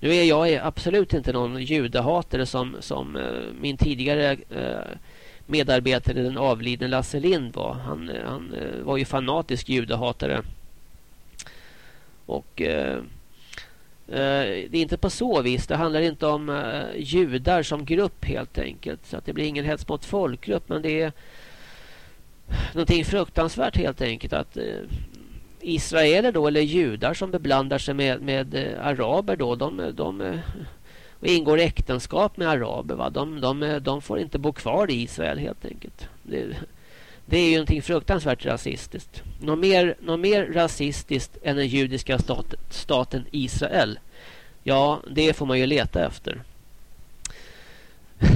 nu är jag absolut inte någon judehatare som, som eh, min tidigare eh, medarbetare, den avlidne Lasse Lind var. Han, eh, han var ju fanatisk judehatare. Och det är inte på så vis. Det handlar inte om judar som grupp helt enkelt. Så att det blir ingen hets mot folkgrupp. Men det är någonting fruktansvärt helt enkelt att israeler då eller judar som beblandar sig med, med eh, araber då de, de och ingår äktenskap med araber va? De, de, eh, de får inte bo kvar i Israel helt enkelt. Det, Det är ju någonting fruktansvärt rasistiskt. Något mer, något mer rasistiskt än den judiska stat, staten Israel. Ja, det får man ju leta efter. *laughs*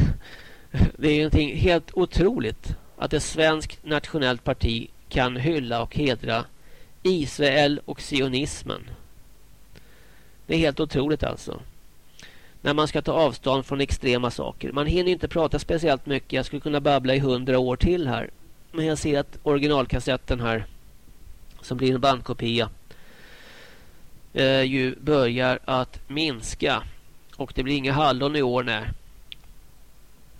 Det är ju någonting helt otroligt att ett svenskt nationellt parti kan hylla och hedra Israel och sionismen. Det är helt otroligt alltså. När man ska ta avstånd från extrema saker. Man hinner inte prata speciellt mycket. Jag skulle kunna babbla i hundra år till här. Men jag ser att originalkassetten här som blir en bandkopia eh, ju börjar att minska. Och det blir inga hallon i år när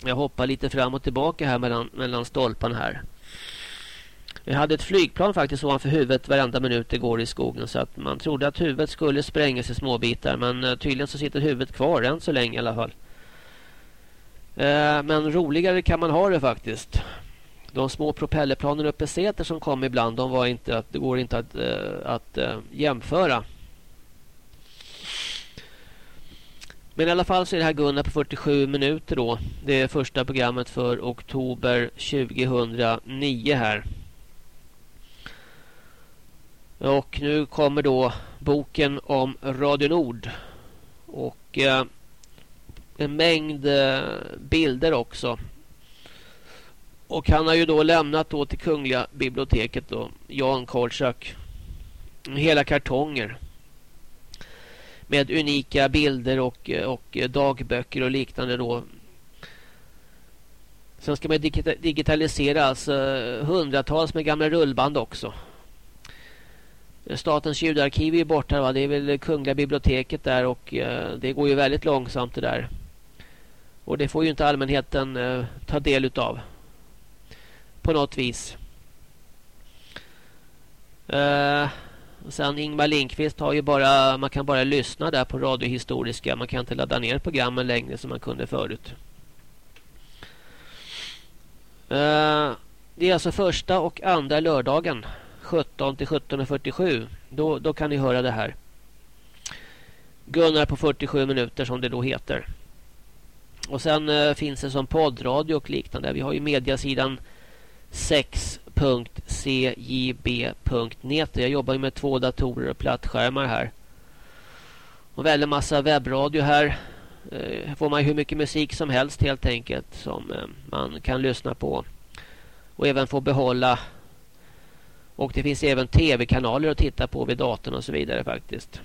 jag hoppar lite fram och tillbaka här mellan, mellan stolparna här. Vi hade ett flygplan faktiskt ovanför huvudet varenda minut igår i skogen så att man trodde att huvudet skulle sprängas i små bitar men eh, tydligen så sitter huvudet kvar än så länge i alla fall. Eh, men roligare kan man ha det faktiskt. De små propellerplanen uppe i Säter som kom ibland de var inte att det går inte att, eh, att jämföra. Men i alla fall så är det här Gunnar på 47 minuter då. Det är första programmet för oktober 2009 här. Och nu kommer då boken om Radio Nord. Och eh, en mängd eh, bilder också. Och han har ju då lämnat då till Kungliga biblioteket då, Jan Kolchak. Hela kartonger. Med unika bilder och, eh, och eh, dagböcker och liknande då. Sen ska man digitalisera alltså hundratals med gamla rullband också. Statens ljudarkiv är borta va? Det är väl Kungliga biblioteket där och eh, det går ju väldigt långsamt det där. Och det får ju inte allmänheten eh, ta del utav. På något vis. Eh, sen Ingmar Linkvist har ju bara man kan bara lyssna där på radiohistoriska. Man kan inte ladda ner programmen längre som man kunde förut. Det är alltså första och andra lördagen 17 till 17.47. Då, då kan ni höra det här. Gunnar på 47 minuter som det då heter. Och sen eh, finns det som poddradio och liknande. Vi har ju mediasidan 6.cjb.net. Jag jobbar ju med två datorer och plattskärmar här. Och väldigt massa webbradio här. Eh, får man hur mycket musik som helst helt enkelt som eh, man kan lyssna på. Och även få behålla och det finns även tv-kanaler att titta på vid datorn och så vidare faktiskt.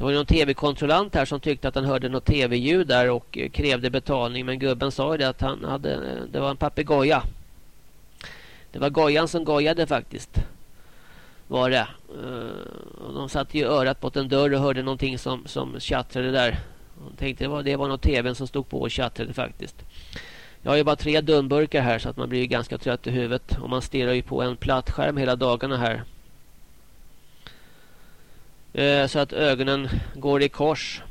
Det var någon tv-kontrollant här som tyckte att han hörde något tv-ljud där och eh, krävde betalning. Men gubben sa ju det att han hade, eh, det var en papegoja. Det var gojan som gojade faktiskt. Var det. Eh, de satt ju örat mot en dörr och hörde någonting som, som tjattrade där. De tänkte det var, det var något tvn som stod på och tjattrade faktiskt. Jag har ju bara tre dumburkar här så att man blir ganska trött i huvudet. Och man stirrar ju på en plattskärm hela dagarna här. Eh, så att ögonen går i kors.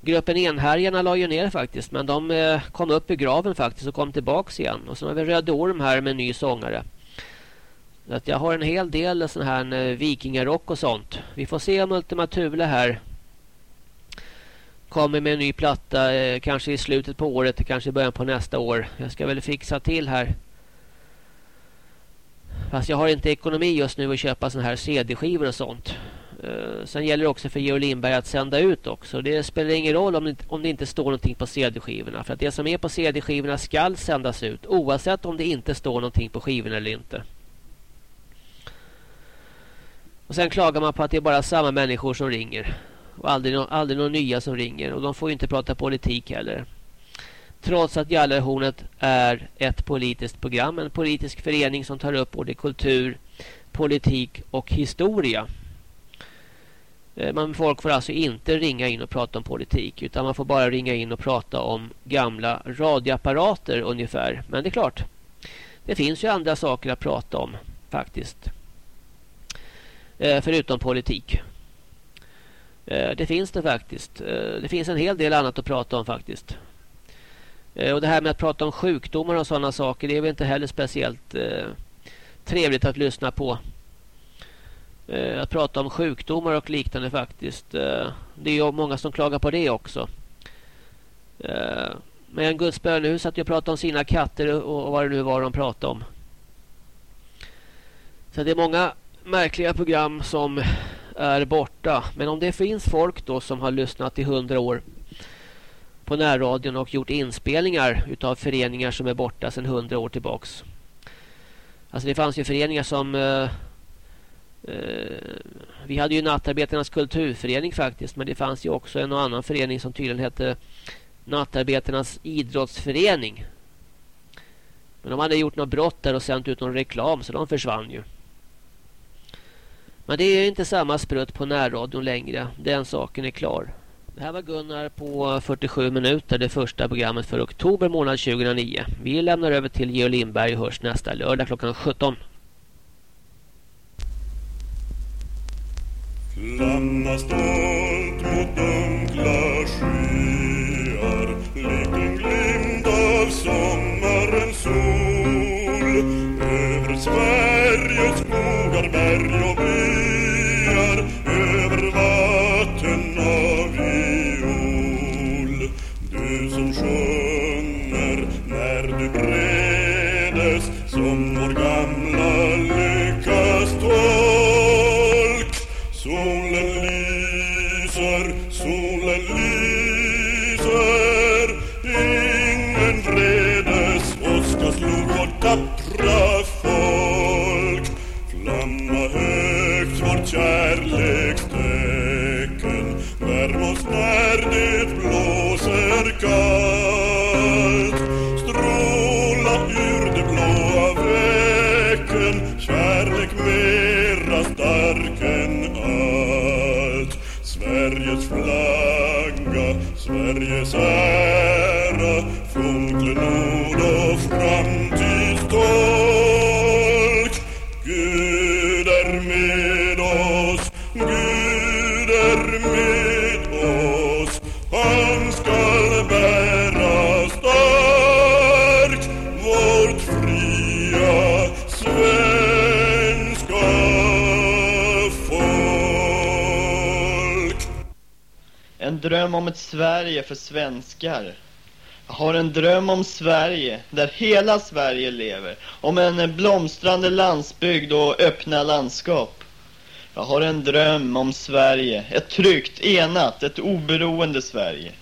Gruppen Enhärjarna la ju ner faktiskt. Men de eh, kom upp i graven faktiskt och kom tillbaks igen. Och så har vi Röde Orm här med en ny sångare. Så att jag har en hel del sån här eh, vikingarock och sånt. Vi får se om Ultima Thule här kommer med en ny platta eh, kanske i slutet på året, kanske i början på nästa år. Jag ska väl fixa till här. Fast jag har inte ekonomi just nu att köpa såna här CD-skivor och sånt. Eh, sen gäller det också för Georg Lindberg att sända ut också. Det spelar ingen roll om det, om det inte står någonting på CD-skivorna. För att det som är på CD-skivorna ska sändas ut. Oavsett om det inte står någonting på skivorna eller inte. Och sen klagar man på att det är bara samma människor som ringer. Och aldrig, aldrig några nya som ringer. Och de får inte prata politik heller. Trots att Gallerhornet är ett politiskt program. En politisk förening som tar upp både kultur, politik och historia. Eh, men folk får alltså inte ringa in och prata om politik. Utan man får bara ringa in och prata om gamla radioapparater ungefär. Men det är klart. Det finns ju andra saker att prata om faktiskt. Eh, förutom politik. Eh, det finns det faktiskt. Eh, det finns en hel del annat att prata om faktiskt. Eh, och det här med att prata om sjukdomar och sådana saker det är väl inte heller speciellt trevligt att lyssna på. Att prata om sjukdomar och liknande faktiskt. Det är ju många som klagar på det också. Men Guds bönehus att jag pratade om sina katter och vad det nu var de pratade om. Så det är många märkliga program som är borta. Men om det finns folk då som har lyssnat i hundra år på närradion och gjort inspelningar utav föreningar som är borta sedan hundra år tillbaks. Alltså det fanns ju föreningar som... Eh, eh, vi hade ju Nattarbetarnas kulturförening faktiskt. Men det fanns ju också en och annan förening som tydligen hette Nattarbetarnas idrottsförening. Men de hade gjort något brott där och sänt ut någon reklam så de försvann ju. Men det är inte samma sprutt på närradion längre. Den saken är klar. Det här var Gunnar på 47 minuter, det första programmet för oktober månad 2009. Vi lämnar över till Geo Lindberg och hörs nästa lördag klockan 17. Flamma stolt mot dunkla skyn ett Sverige för svenskar. Jag har en dröm om Sverige, där hela Sverige lever. Om en blomstrande landsbygd och öppna landskap. Jag har en dröm om Sverige, ett tryggt, enat, ett oberoende Sverige.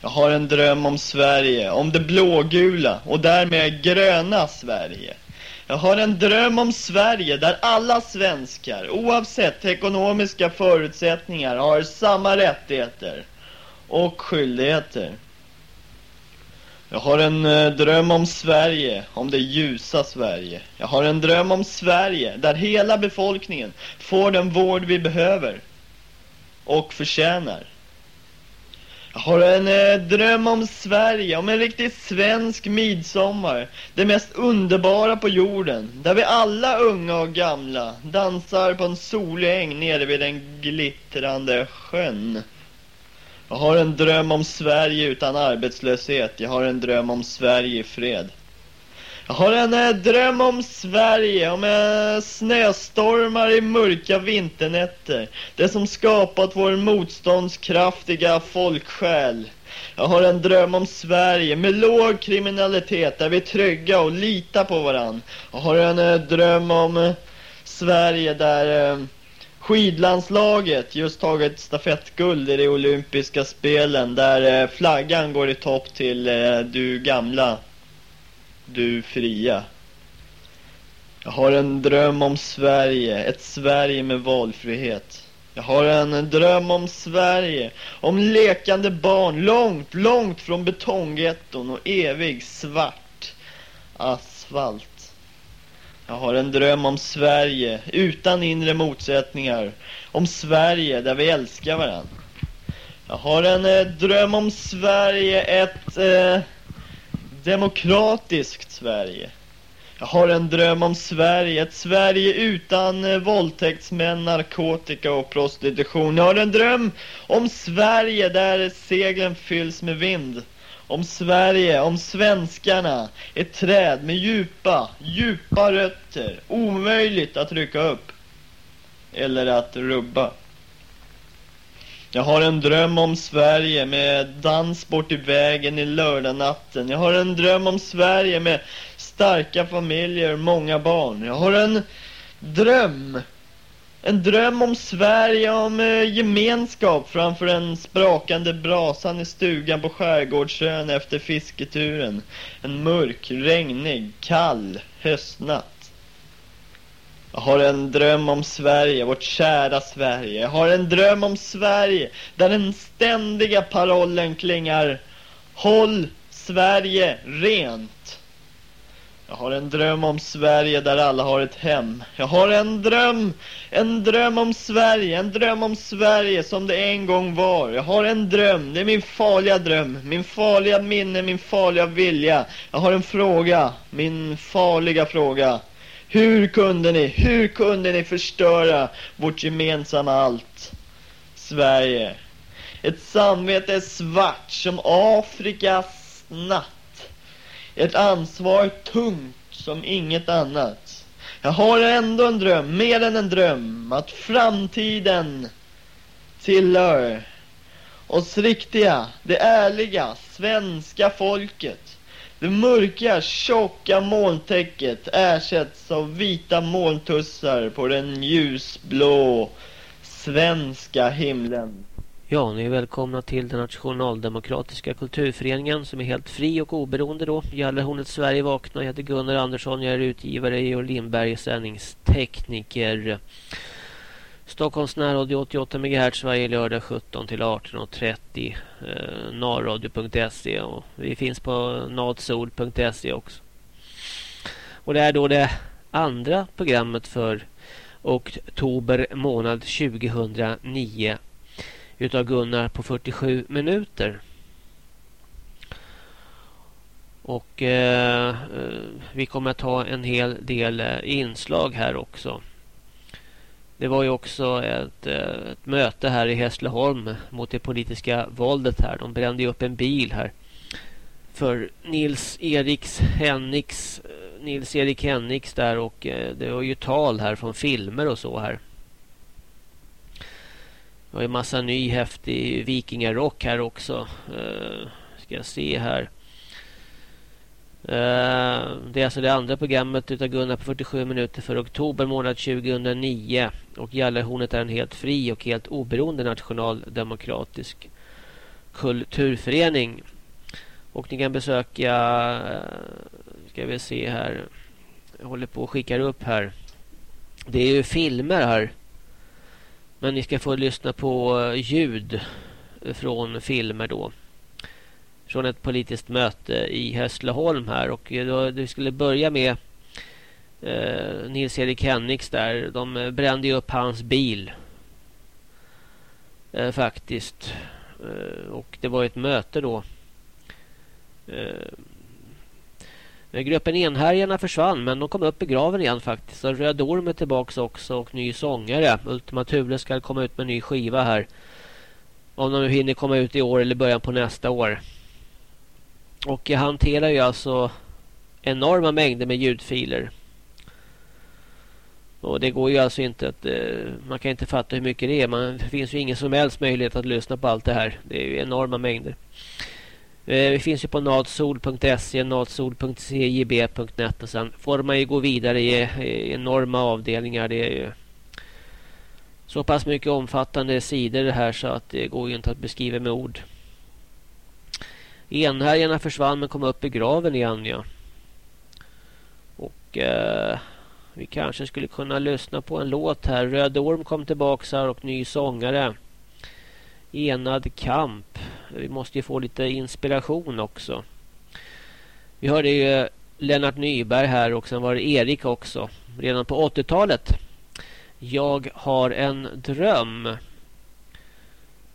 Jag har en dröm om Sverige, om det blågula och därmed gröna Sverige. Jag har en dröm om Sverige där alla svenskar, oavsett ekonomiska förutsättningar, har samma rättigheter och skyldigheter. Jag har en eh, dröm om Sverige, om det ljusa Sverige. Jag har en dröm om Sverige där hela befolkningen får den vård vi behöver och förtjänar. Jag har en eh, dröm om Sverige, om en riktigt svensk midsommar. Det mest underbara på jorden. Där vi alla unga och gamla dansar på en solig äng nere vid den glittrande sjön. Jag har en dröm om Sverige utan arbetslöshet. Jag har en dröm om Sverige i fred. Jag har en eh, dröm om Sverige, om eh, snöstormar i mörka vinternätter. Det som skapat vår motståndskraftiga folksjäl. Jag har en dröm om Sverige med låg kriminalitet, där vi är trygga och litar på varann. Jag har en eh, dröm om eh, Sverige där eh, skidlandslaget just tagit stafettguld i de olympiska spelen. Där eh, flaggan går i topp till eh, du gamla du fria. Jag har en dröm om Sverige, ett Sverige med valfrihet. Jag har en dröm om Sverige, om lekande barn långt, långt från betonggetton och evig svart asfalt. Jag har en dröm om Sverige utan inre motsättningar, om Sverige där vi älskar varandra. Jag har en eh, dröm om Sverige, ett eh, demokratiskt Sverige. Jag har en dröm om Sverige, ett Sverige utan eh, våldtäktsmän, narkotika och prostitution. Jag har en dröm om Sverige där seglen fylls med vind. Om Sverige, om svenskarna, ett träd med djupa, djupa rötter, omöjligt att rycka upp eller att rubba. Jag har en dröm om Sverige med dans bort i vägen i lördagnatten. Jag har en dröm om Sverige med starka familjer, många barn. Jag har en dröm. En dröm om Sverige, om eh, gemenskap framför den sprakande brasan i stugan på Skärgårdsön efter fisketuren. En mörk, regnig, kall höstnatt. Jag har en dröm om Sverige, vårt kära Sverige. Jag har en dröm om Sverige där den ständiga parollen klingar Håll Sverige rent. Jag har en dröm om Sverige där alla har ett hem. Jag har en dröm, en dröm om Sverige, en dröm om Sverige som det en gång var. Jag har en dröm, det är min farliga dröm, min farliga minne, min farliga vilja. Jag har en fråga, min farliga fråga. Hur kunde ni, hur kunde ni förstöra vårt gemensamma allt? Sverige. Ett samvete svart som Afrikas natt. Ett ansvar tungt som inget annat. Jag har ändå en dröm, mer än en dröm, att framtiden tillhör oss riktiga, det ärliga, svenska folket. Det mörka, tjocka molntäcket ersätts av vita molntussar på den ljusblå svenska himlen. Ja, ni är välkomna till den nationaldemokratiska kulturföreningen som är helt fri och oberoende då. Gallerhornet Sverige vakna. Jag heter Gunnar Andersson. Jag är utgivare. Georg Lindberg sändningstekniker. Stockholms närradio 88 MHz varje lördag 17 till 18.30. Eh, narradio.se och vi finns på nadsol.se också. Och det är då det andra programmet för oktober månad 2009 utav Gunnar på 47 minuter. Och eh, eh, vi kommer att ha en hel del eh, inslag här också. Det var ju också ett, eh, ett möte här i Hässleholm mot det politiska våldet här. De brände ju upp en bil här. För Nils-Eriks Henniks, eh, Nils-Erik Henniks där och eh, det var ju tal här från filmer och så här. Det var ju massa ny häftig vikingarock här också. ska jag se här. Eh, det är alltså det andra programmet utav Gunnar på 47 minuter för oktober månad 2009. Och Gallerhornet är en helt fri och helt oberoende nationaldemokratisk kulturförening. Och ni kan besöka, eh, ska vi se här, jag håller på och skickar upp här. Det är ju filmer här. Men ni ska få lyssna på eh, ljud från filmer då från ett politiskt möte i Hässleholm här och eh, då, det skulle börja med eh, Nils-Erik Henriks där. De eh, brände ju upp hans bil eh, faktiskt. Eh, och det var ett möte då. Eh, gruppen Enhärjarna försvann men de kom upp i graven igen faktiskt. Så Röd Orm är tillbaka också och ny sångare. Ultima Thule ska komma ut med ny skiva här. Om de nu hinner komma ut i år eller början på nästa år. Och jag hanterar ju alltså enorma mängder med ljudfiler. Och det går ju alltså inte att... Eh, man kan inte fatta hur mycket det är. Man, det finns ju ingen som helst möjlighet att lyssna på allt det här. Det är ju enorma mängder. Eh, vi finns ju på nadsol.se, nadsol.cjb.net och sen får man ju gå vidare i, i enorma avdelningar. Det är ju så pass mycket omfattande sidor det här så att det går ju inte att beskriva med ord. Enhärjarna försvann men kom upp i graven igen ja. Och eh, vi kanske skulle kunna lyssna på en låt här. Röd Orm kom tillbaka här och ny sångare. Enad kamp. Vi måste ju få lite inspiration också. Vi hörde ju eh, Lennart Nyberg här och sen var det Erik också. Redan på 80-talet. Jag har en dröm.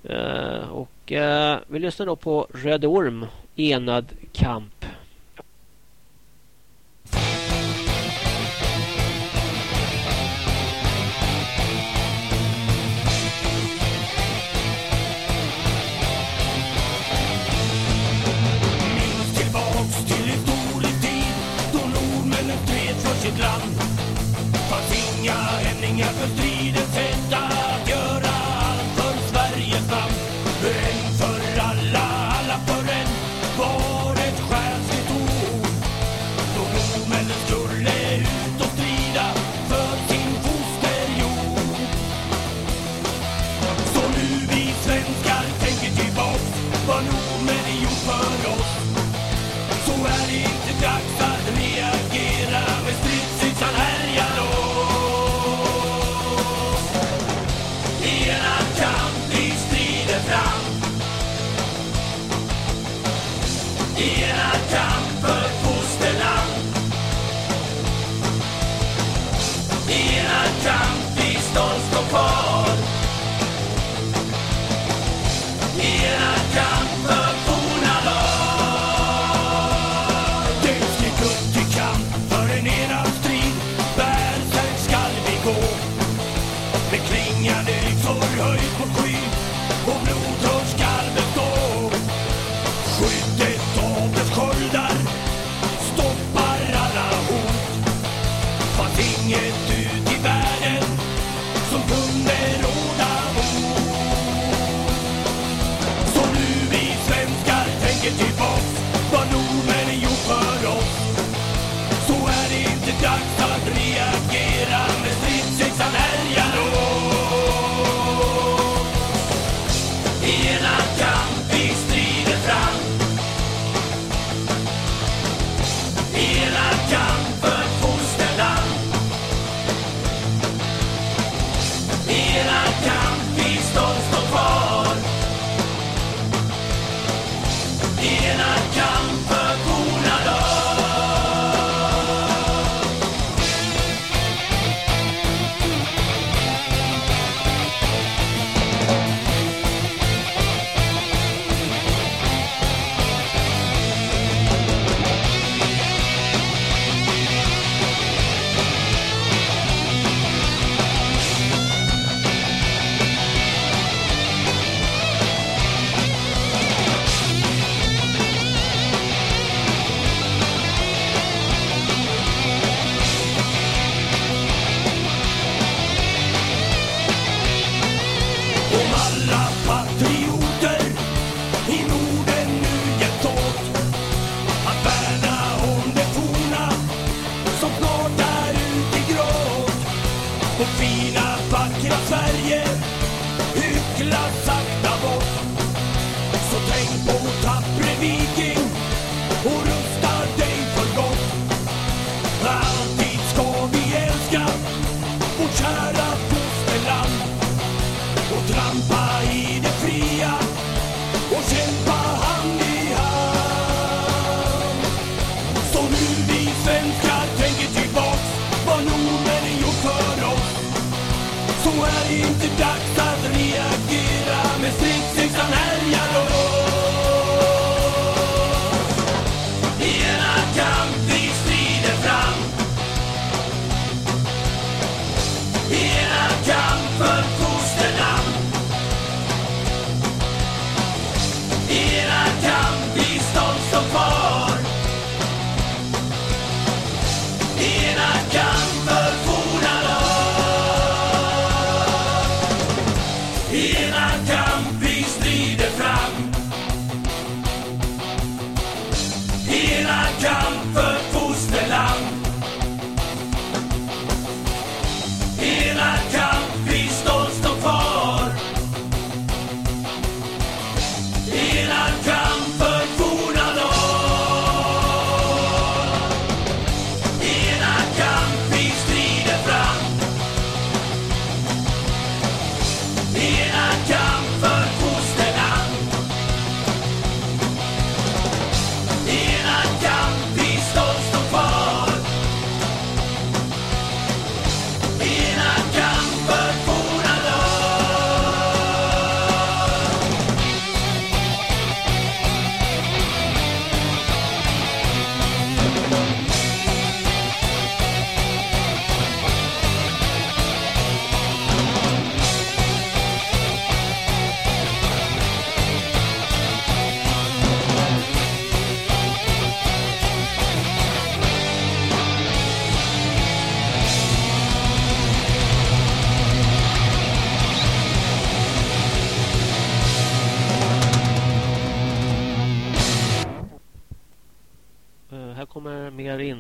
Eh, och eh, vi lyssnar då på Röd Orm, Enad kamp.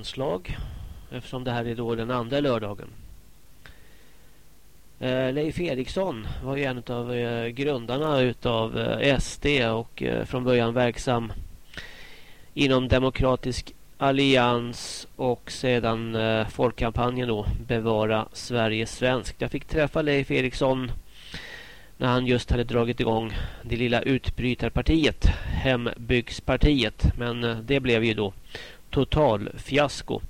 Anslag. eftersom det här är då den andra lördagen. Eh, Leif Eriksson var ju en av eh, grundarna utav eh, SD och eh, från början verksam inom Demokratisk allians och sedan eh, folkkampanjen då Bevara Sverige svenskt. Jag fick träffa Leif Eriksson när han just hade dragit igång det lilla utbrytarpartiet, Hembygdspartiet. Men eh, det blev ju då total fiasko.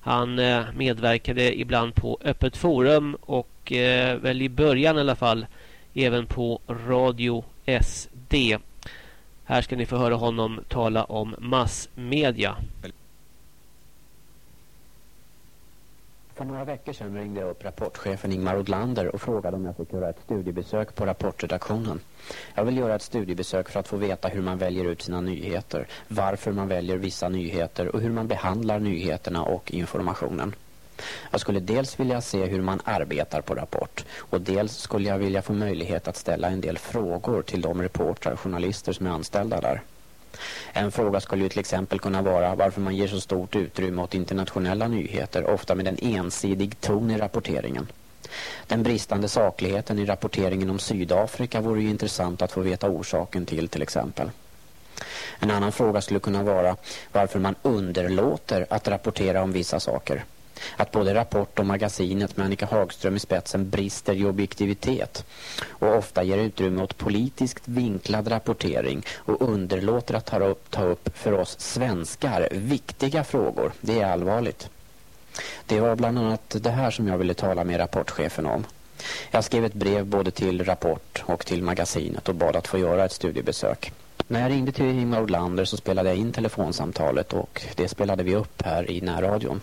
Han eh, medverkade ibland på Öppet Forum och eh, väl i början i alla fall även på Radio SD. Här ska ni få höra honom tala om massmedia. För några veckor sedan ringde jag upp rapportchefen Ingmar Odlander och frågade om jag fick göra ett studiebesök på rapportredaktionen. Jag vill göra ett studiebesök för att få veta hur man väljer ut sina nyheter, varför man väljer vissa nyheter och hur man behandlar nyheterna och informationen. Jag skulle dels vilja se hur man arbetar på Rapport och dels skulle jag vilja få möjlighet att ställa en del frågor till de reportrar och journalister som är anställda där. En fråga skulle ju till exempel kunna vara varför man ger så stort utrymme åt internationella nyheter, ofta med en ensidig ton i rapporteringen. Den bristande sakligheten i rapporteringen om Sydafrika vore ju intressant att få veta orsaken till till exempel. En annan fråga skulle kunna vara varför man underlåter att rapportera om vissa saker att både Rapport och magasinet med Annika Hagström i spetsen brister i objektivitet och ofta ger utrymme åt politiskt vinklad rapportering och underlåter att ta upp, ta upp för oss svenskar viktiga frågor. Det är allvarligt. Det var bland annat det här som jag ville tala med rapportchefen om. Jag skrev ett brev både till Rapport och till magasinet och bad att få göra ett studiebesök. När jag ringde till Ingmar Odlander så spelade jag in telefonsamtalet och det spelade vi upp här i närradion.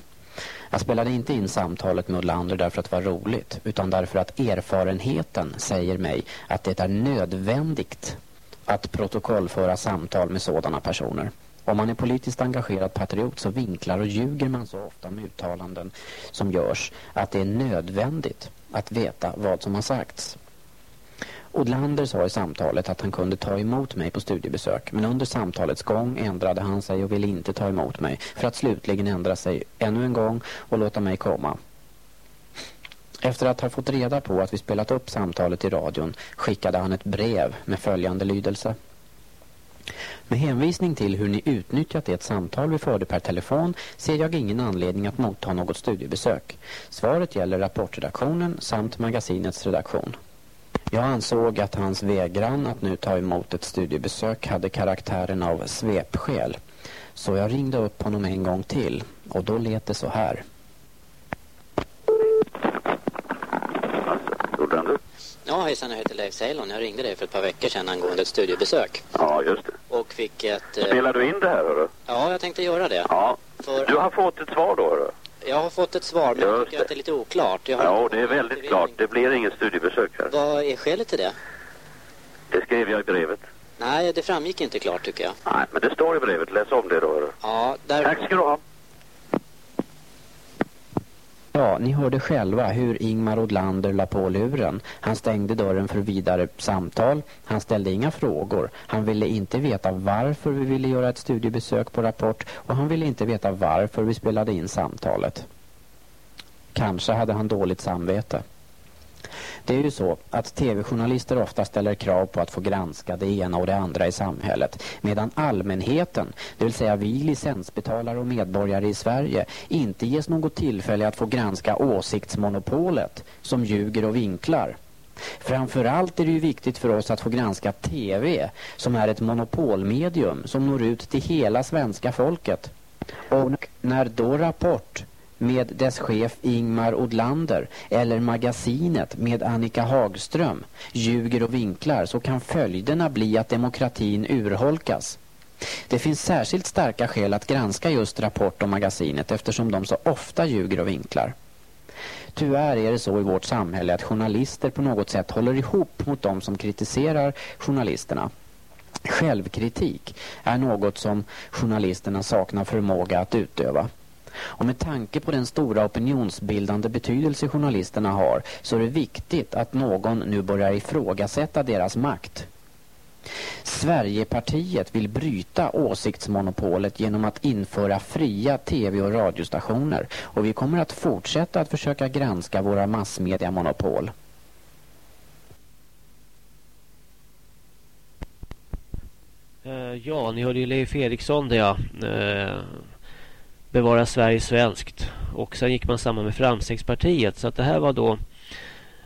Jag spelade inte in samtalet med Olander därför att det var roligt utan därför att erfarenheten säger mig att det är nödvändigt att protokollföra samtal med sådana personer. Om man är politiskt engagerad patriot så vinklar och ljuger man så ofta med uttalanden som görs att det är nödvändigt att veta vad som har sagts. Odlander sa i samtalet att han kunde ta emot mig på studiebesök men under samtalets gång ändrade han sig och ville inte ta emot mig för att slutligen ändra sig ännu en gång och låta mig komma. Efter att ha fått reda på att vi spelat upp samtalet i radion skickade han ett brev med följande lydelse. Med hänvisning till hur ni utnyttjat det samtal vi förde per telefon ser jag ingen anledning att motta något studiebesök. Svaret gäller rapportredaktionen samt magasinets redaktion. Jag ansåg att hans vägran att nu ta emot ett studiebesök hade karaktären av svepskäl. Så jag ringde upp honom en gång till och då lät det så här. Ja, hejsan, jag heter Leif Ceylon. Jag ringde dig för ett par veckor sedan angående ett studiebesök. Ja, just det. Och fick ett... Eh... Spelar du in det här, hörru? Ja, jag tänkte göra det. Ja. För... Du har fått ett svar då, hörru? Jag har fått ett svar, men jag tycker att det är lite oklart. Ja, det är väldigt klart. Det blir inget studiebesök här. Vad är skälet till det? Det skrev jag i brevet. Nej, det framgick inte klart tycker jag. Nej, men det står i brevet. Läs om det då. Ja, där... Tack ska du ha. Ja, ni hörde själva hur Ingmar Odlander la på luren. Han stängde dörren för vidare samtal. Han ställde inga frågor. Han ville inte veta varför vi ville göra ett studiebesök på Rapport och han ville inte veta varför vi spelade in samtalet. Kanske hade han dåligt samvete. Det är ju så att tv-journalister ofta ställer krav på att få granska det ena och det andra i samhället medan allmänheten, det vill säga vi licensbetalare och medborgare i Sverige inte ges något tillfälle att få granska åsiktsmonopolet som ljuger och vinklar. Framförallt är det ju viktigt för oss att få granska tv som är ett monopolmedium som når ut till hela svenska folket. Och när då Rapport med dess chef Ingmar Odlander eller magasinet med Annika Hagström ljuger och vinklar så kan följderna bli att demokratin urholkas. Det finns särskilt starka skäl att granska just Rapport och magasinet eftersom de så ofta ljuger och vinklar. Tyvärr är det så i vårt samhälle att journalister på något sätt håller ihop mot de som kritiserar journalisterna. Självkritik är något som journalisterna saknar förmåga att utöva. Och med tanke på den stora opinionsbildande betydelse journalisterna har så är det viktigt att någon nu börjar ifrågasätta deras makt. Sverigepartiet vill bryta åsiktsmonopolet genom att införa fria tv- och radiostationer och vi kommer att fortsätta att försöka granska våra massmediamonopol. Eh, ja, ni hörde ju Leif Eriksson där ja. Eh, Bevara Sverige svenskt. Och sen gick man samman med Framstegspartiet. Så att det här var då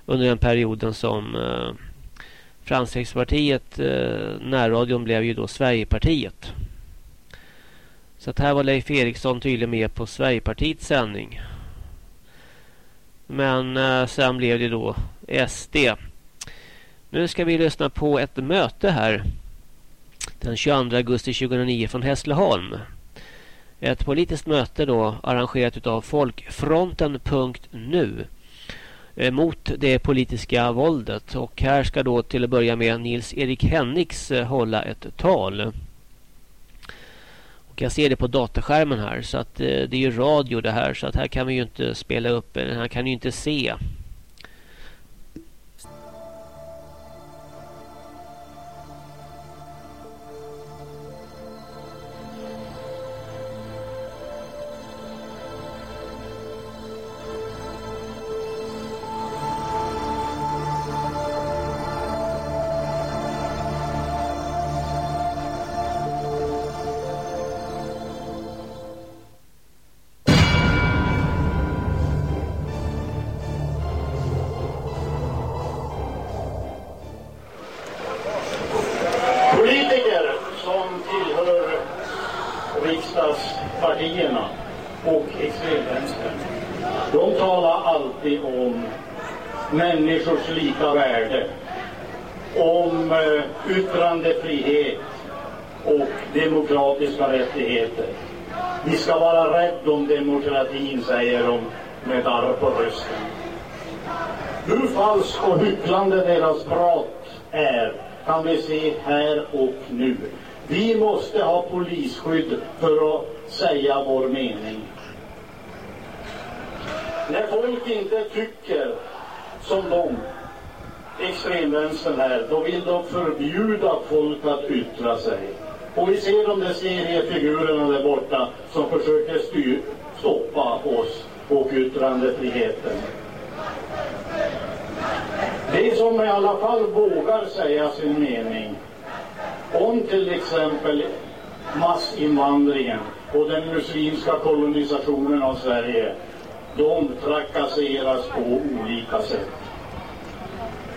under den perioden som eh, Framstegspartiet, eh, närradion blev ju då Sverigepartiet. Så att här var Leif Eriksson tydligen med på Sverigepartiets sändning. Men eh, sen blev det då SD. Nu ska vi lyssna på ett möte här. Den 22 augusti 2009 från Hässleholm. Ett politiskt möte då arrangerat av Folkfronten.nu eh, mot det politiska våldet. Och här ska då till att börja med Nils-Erik Hennix eh, hålla ett tal. Och jag ser det på dataskärmen här så att eh, det är ju radio det här så att här kan vi ju inte spela upp, här kan ju inte se. Och hycklande deras prat är, kan vi se här och nu. Vi måste ha polisskydd för att säga vår mening. När folk inte tycker som de, extremvänstern här, då vill de förbjuda folk att yttra sig. Och vi ser de där seriefigurerna där borta som försöker styr, stoppa oss och yttrandefriheten. De som i alla fall vågar säga sin mening om till exempel massinvandringen och den muslimska kolonisationen av Sverige, de trakasseras på olika sätt.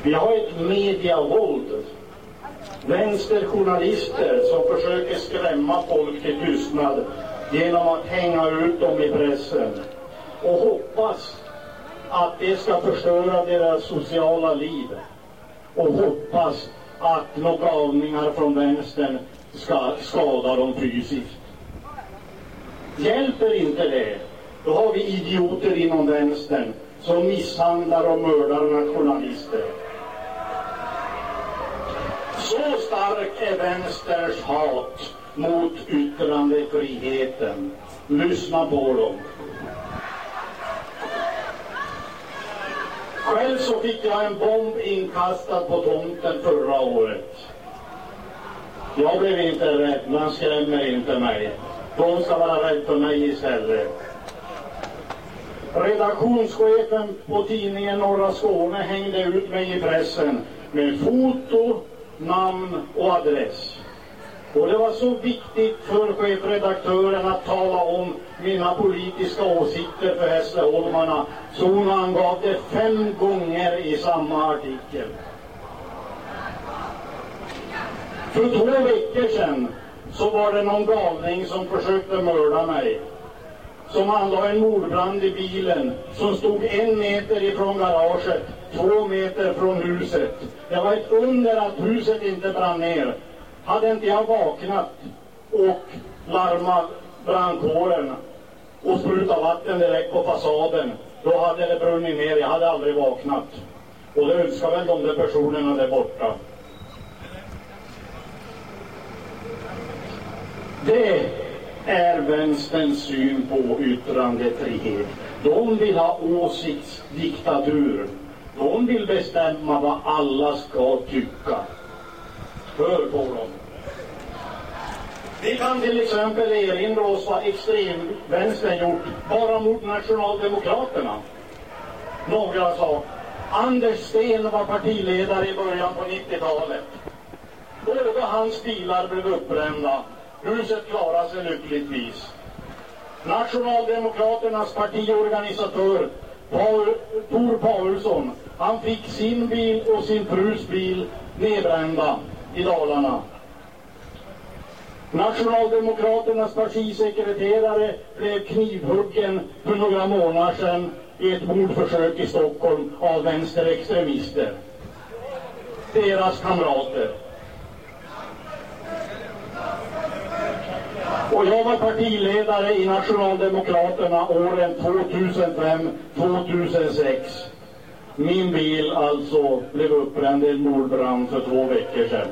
Vi har ett mediavåld. Vänsterjournalister som försöker skrämma folk till tystnad genom att hänga ut dem i pressen och hoppas att det ska förstöra deras sociala liv och hoppas att några galningar från vänstern ska skada dem fysiskt. Hjälper inte det, då har vi idioter inom vänstern som misshandlar och mördar nationalister. Så stark är vänsterns hat mot yttrandefriheten. Lyssna på dem. Själv så fick jag en bomb inkastad på tomten förra året. Jag blev inte rädd, man skrämmer inte mig. De ska vara rädda för mig istället. Redaktionschefen på tidningen Norra Skåne hängde ut mig i pressen med foto, namn och adress. Och det var så viktigt för chefredaktören att tala om mina politiska åsikter för Hässleholmarna så hon angav det fem gånger i samma artikel. För två veckor sedan så var det någon galning som försökte mörda mig. Som anlade en mordbrand i bilen som stod en meter ifrån garaget, två meter från huset. Det var ett under att huset inte brann ner. Hade inte jag vaknat och larmat brandkåren och spruta vatten direkt på fasaden, då hade det brunnit ner. Jag hade aldrig vaknat. Och det önskar väl de där personerna där borta. Det är vänsterns syn på yttrandefrihet. De vill ha åsiktsdiktatur. De vill bestämma vad alla ska tycka. Hör på dem. Vi kan till exempel erinra oss vad extremvänstern gjort bara mot nationaldemokraterna. Några sa Anders Sten var partiledare i början på 90-talet. Båda hans bilar blev uppbrända. Huset klarade sig lyckligtvis. Nationaldemokraternas partiorganisatör Paul, Tor Paulsson, han fick sin bil och sin frus bil nedbrända i Dalarna. Nationaldemokraternas partisekreterare blev knivhuggen för några månader sedan i ett mordförsök i Stockholm av vänsterextremister. Deras kamrater. Och jag var partiledare i Nationaldemokraterna åren 2005-2006. Min bil alltså blev uppbränd i en mordbrand för två veckor sedan.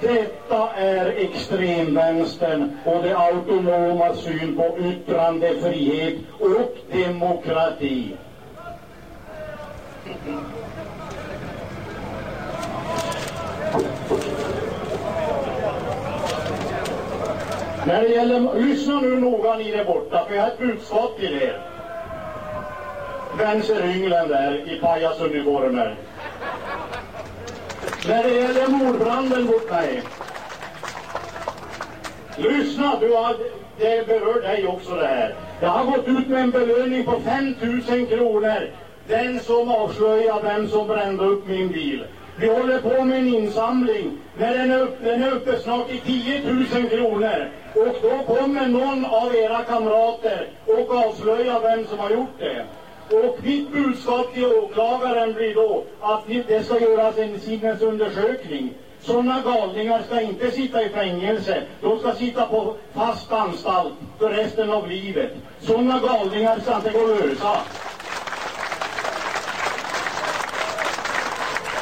Detta är extremvänstern och det autonoma syn på yttrandefrihet och demokrati. När det gäller, lyssna nu noga ni där borta, för jag har ett budskap till er. Vänsterynglen där i pajasuniformer. När det gäller mordbranden mot mig. Lyssna, du har, det berör dig också det här. Jag har gått ut med en belöning på 5 000 kronor. Den som avslöjar vem som brände upp min bil. Vi håller på med en insamling. När den är, upp, den är uppe snart i 10 000 kronor. Och då kommer någon av era kamrater och avslöjar vem som har gjort det. Och mitt budskap till åklagaren blir då att det ska göras en sinnesundersökning. Sådana galningar ska inte sitta i fängelse. De ska sitta på fast anstalt för resten av livet. Sådana galningar ska inte gå lösa.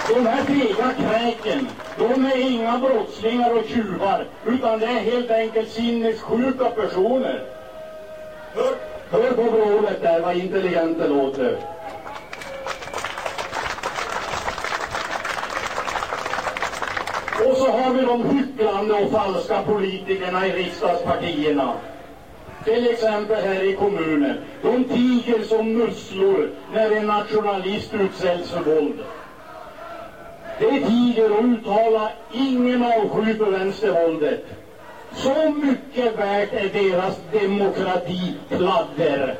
De här fega kräken, de är inga brottslingar och tjuvar, utan det är helt enkelt sinnessjuka personer. Hör, hör på vrålet där, vad intelligent det låter. Och så har vi de hycklande och falska politikerna i riksdagspartierna. Till exempel här i kommunen. De tiger som musslor när en nationalist utsätts för våld. Det tiger och uttalar ingen avsky för vänstervåldet. Så mycket värt är deras demokratipladder.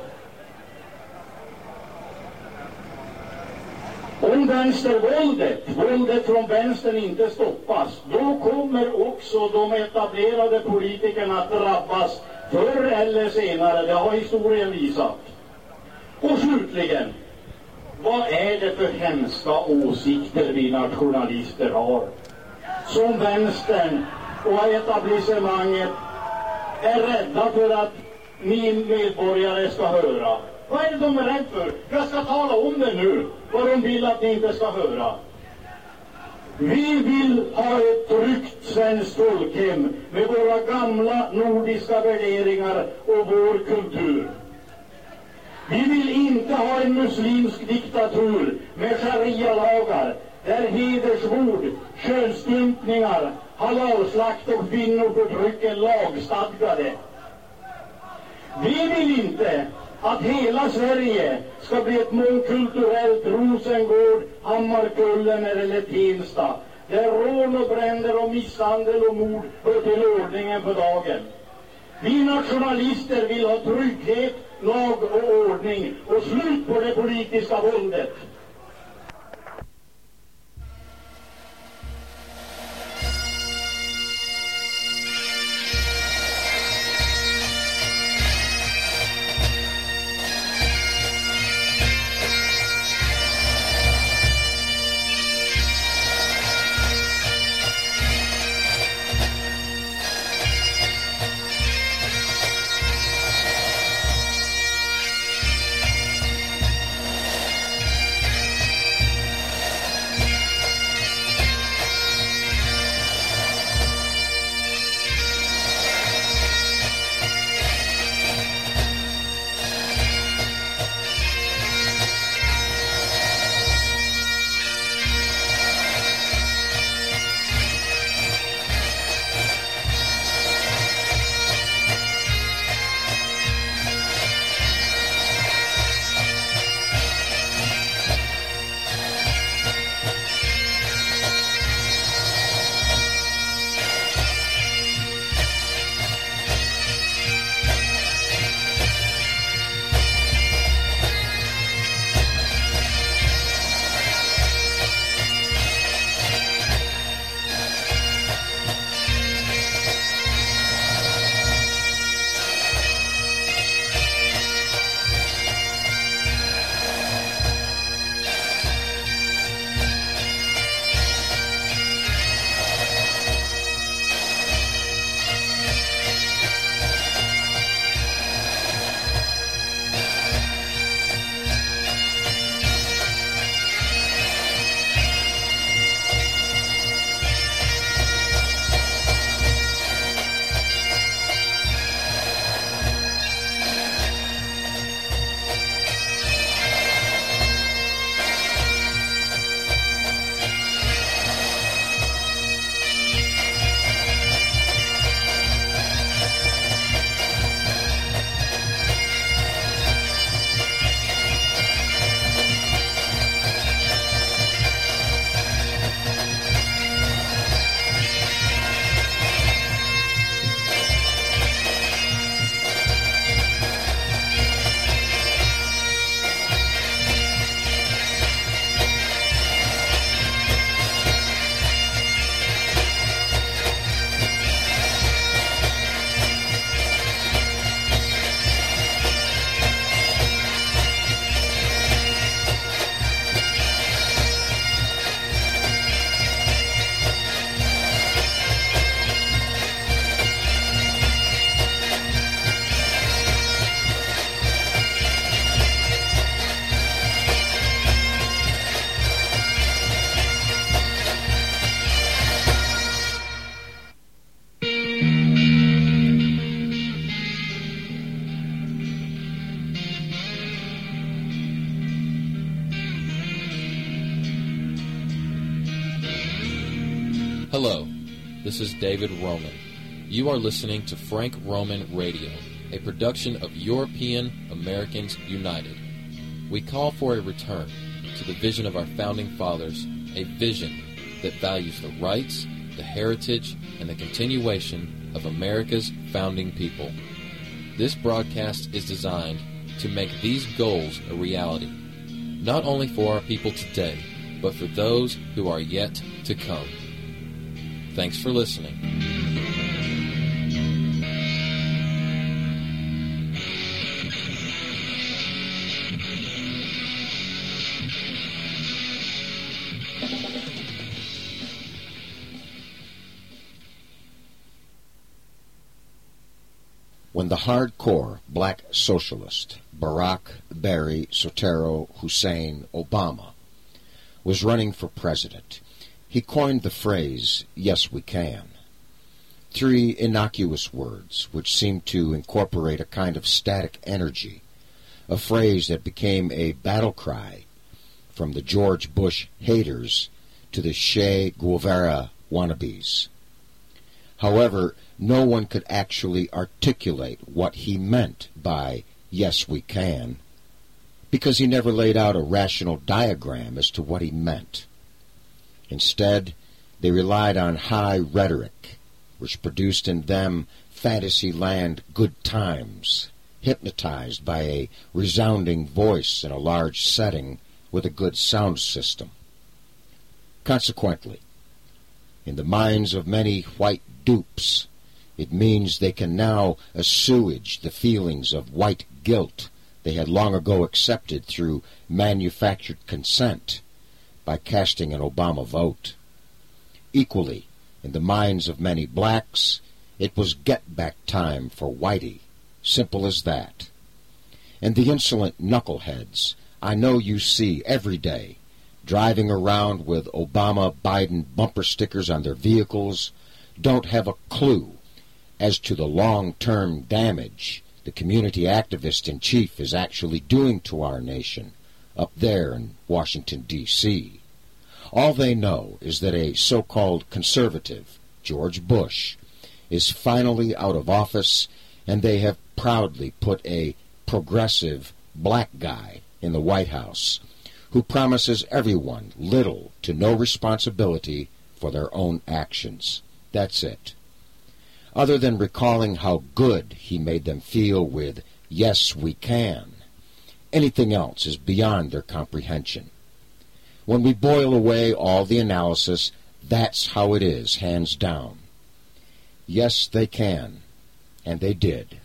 Om vänstervåldet, våldet från vänstern inte stoppas, då kommer också de etablerade politikerna att drabbas förr eller senare. Det har historien visat. Och slutligen, vad är det för hemska åsikter vi nationalister har? Som vänstern och etablissemanget är rädda för att ni medborgare ska höra. Vad är det de är rädda för? Jag ska tala om det nu, vad de vill att ni inte ska höra. Vi vill ha ett tryggt svenskt folkhem med våra gamla nordiska värderingar och vår kultur. Vi vill inte ha en muslimsk diktatur med sharia-lagar där hedersmord, könsstympningar, halalslakt och kvinnoförtryck är lagstadgade. Vi vill inte att hela Sverige ska bli ett mångkulturellt Rosengård, Hammarkullen eller Tensta där rån och bränder och misshandel och mord hör till ordningen för dagen. Vi nationalister vill ha trygghet, lag och ordning och slut på det politiska våldet. This is David Roman. You are listening to Frank Roman Radio, a production of European Americans United. We call for a return to the vision of our founding fathers, a vision that values the rights, the heritage, and the continuation of America's founding people. This broadcast is designed to make these goals a reality, not only for our people today, but for those who are yet to come. Thanks for listening. when the hardcore black socialist Barack Barry Sotero Hussein Obama was running for president, he coined the phrase, Yes, we can. Three innocuous words which seemed to incorporate a kind of static energy, a phrase that became a battle cry from the George Bush haters to the Che Guevara wannabes. However, no one could actually articulate what he meant by yes, we can, because he never laid out a rational diagram as to what he meant. Instead, they relied on high rhetoric, which produced in them fantasy land good times, hypnotized by a resounding voice in a large setting with a good sound system. Consequently, in the minds of many white dupes, it means they can now assuage the feelings of white guilt they had long ago accepted through manufactured consent by casting an Obama vote. Equally, in the minds of many blacks, it was get back time for Whitey. Simple as that. And the insolent knuckleheads I know you see every day driving around with Obama Biden bumper stickers on their vehicles don't have a clue as to the long-term damage the community activist in chief is actually doing to our nation up there in Washington, D.C. All they know is that a so-called conservative, George Bush, is finally out of office, and they have proudly put a progressive black guy in the White House who promises everyone little to no responsibility for their own actions. That's it other than recalling how good he made them feel with, Yes, we can. Anything else is beyond their comprehension. When we boil away all the analysis, that's how it is, hands down. Yes, they can. And they did.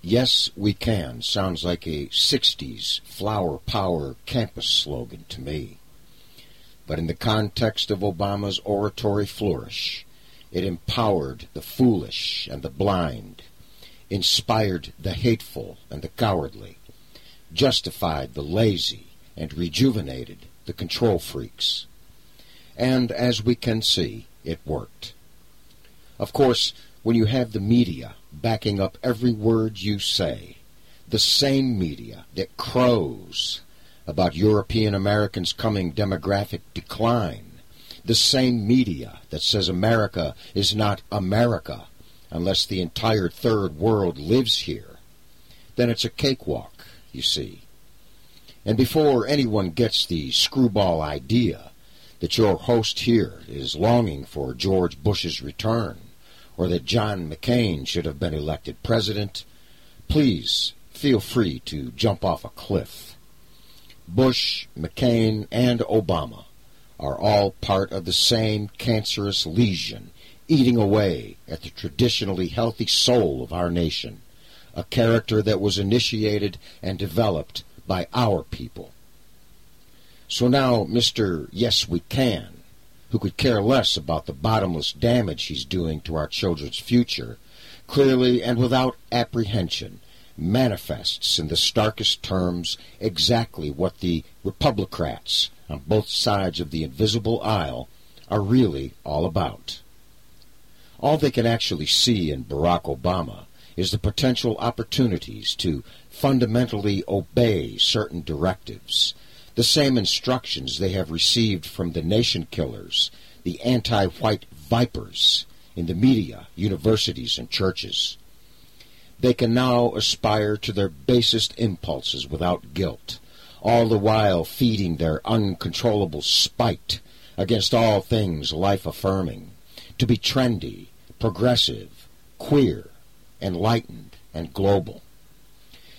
Yes, we can sounds like a 60s flower power campus slogan to me. But in the context of Obama's oratory flourish, it empowered the foolish and the blind, inspired the hateful and the cowardly, justified the lazy, and rejuvenated the control freaks. And as we can see, it worked. Of course, when you have the media backing up every word you say, the same media that crows about European Americans' coming demographic decline, the same media that says America is not America unless the entire third world lives here, then it's a cakewalk, you see. And before anyone gets the screwball idea that your host here is longing for George Bush's return, or that John McCain should have been elected president, please feel free to jump off a cliff. Bush, McCain, and Obama are all part of the same cancerous lesion eating away at the traditionally healthy soul of our nation, a character that was initiated and developed by our people. So now, Mr. Yes We Can, who could care less about the bottomless damage he's doing to our children's future, clearly and without apprehension manifests in the starkest terms exactly what the Republicrats on both sides of the invisible aisle are really all about. All they can actually see in Barack Obama is the potential opportunities to fundamentally obey certain directives, the same instructions they have received from the nation killers, the anti white vipers in the media, universities, and churches. They can now aspire to their basest impulses without guilt, all the while feeding their uncontrollable spite against all things life affirming, to be trendy, progressive, queer, enlightened, and global.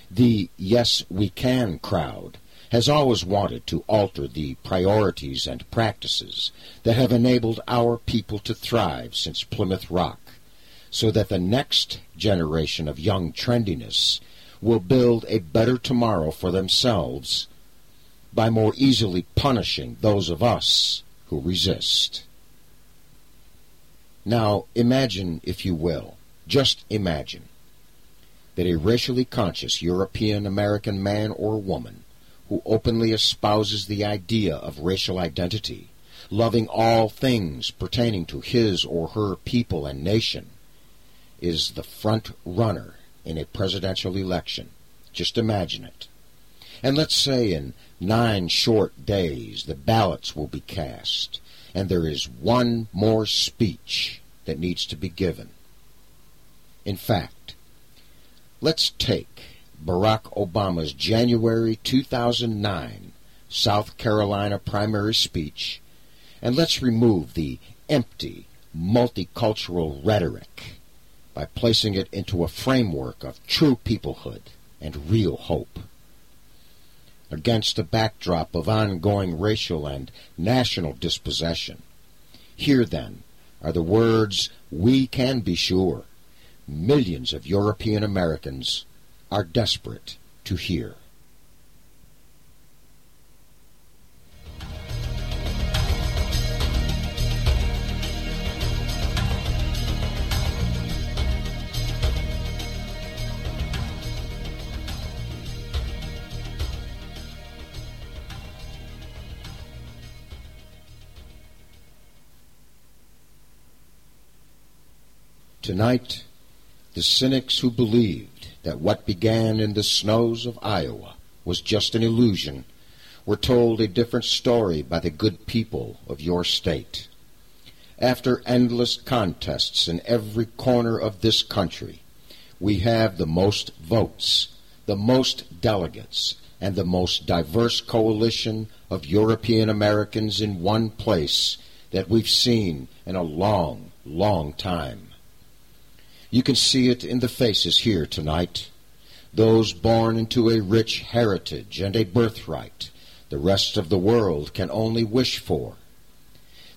The Yes We Can crowd has always wanted to alter the priorities and practices that have enabled our people to thrive since Plymouth Rock, so that the next generation of young trendiness will build a better tomorrow for themselves by more easily punishing those of us who resist. Now, imagine, if you will, just imagine, that a racially conscious European American man or woman who openly espouses the idea of racial identity, loving all things pertaining to his or her people and nation, is the front runner in a presidential election. Just imagine it. And let's say in nine short days the ballots will be cast, and there is one more speech that needs to be given. In fact, let's take Barack Obama's January 2009 South Carolina primary speech, and let's remove the empty, multicultural rhetoric by placing it into a framework of true peoplehood and real hope. Against a backdrop of ongoing racial and national dispossession, here then are the words we can be sure millions of European Americans are desperate to hear. Tonight, the cynics who believed that what began in the snows of Iowa was just an illusion were told a different story by the good people of your state. After endless contests in every corner of this country, we have the most votes, the most delegates, and the most diverse coalition of European Americans in one place that we've seen in a long, long time. You can see it in the faces here tonight. Those born into a rich heritage and a birthright the rest of the world can only wish for.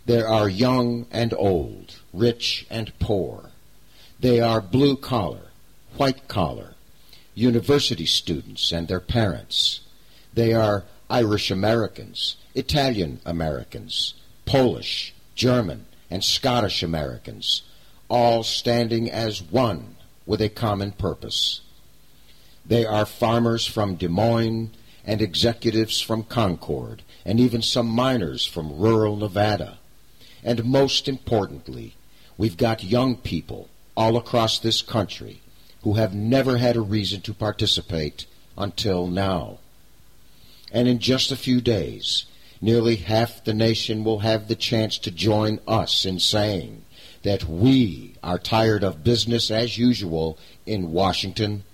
There are young and old, rich and poor. They are blue collar, white collar, university students and their parents. They are Irish Americans, Italian Americans, Polish, German, and Scottish Americans, all standing as one with a common purpose. They are farmers from Des Moines and executives from Concord, and even some miners from rural Nevada. And most importantly, we've got young people all across this country who have never had a reason to participate until now. And in just a few days, nearly half the nation will have the chance to join us in saying that we are tired of business as usual in Washington.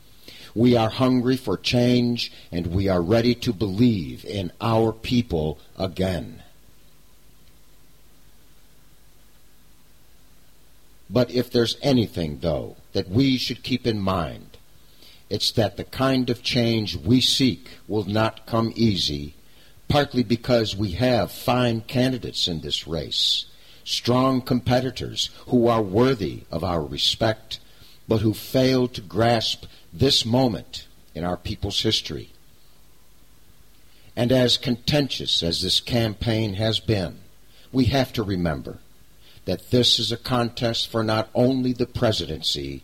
We are hungry for change and we are ready to believe in our people again. But if there's anything, though, that we should keep in mind, it's that the kind of change we seek will not come easy, partly because we have fine candidates in this race, strong competitors who are worthy of our respect, but who fail to grasp this moment in our people's history. And as contentious as this campaign has been, we have to remember that this is a contest for not only the presidency,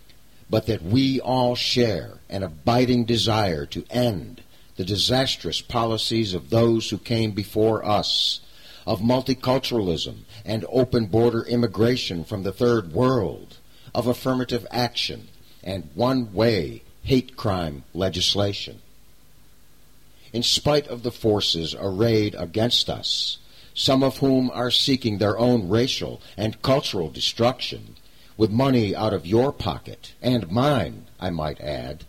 but that we all share an abiding desire to end the disastrous policies of those who came before us, of multiculturalism and open border immigration from the third world, of affirmative action and one way hate crime legislation. in spite of the forces arrayed against us, some of whom are seeking their own racial and cultural destruction, with money out of your pocket, and mine, I might add.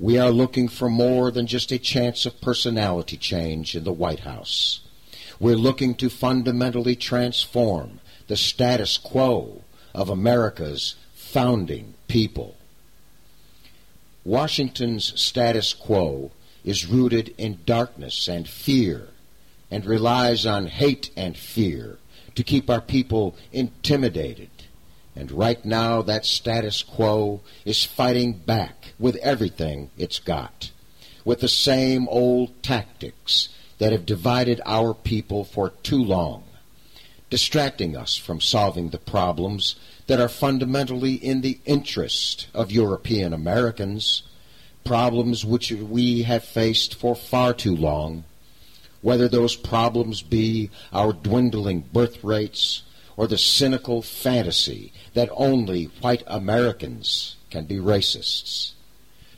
We are looking for more than just a chance of personality change in the White House. We're looking to fundamentally transform the status quo of America's founding people. Washington's status quo is rooted in darkness and fear and relies on hate and fear to keep our people intimidated. And right now, that status quo is fighting back with everything it's got, with the same old tactics that have divided our people for too long, distracting us from solving the problems that are fundamentally in the interest of European Americans, problems which we have faced for far too long, whether those problems be our dwindling birth rates or the cynical fantasy that only white Americans can be racists.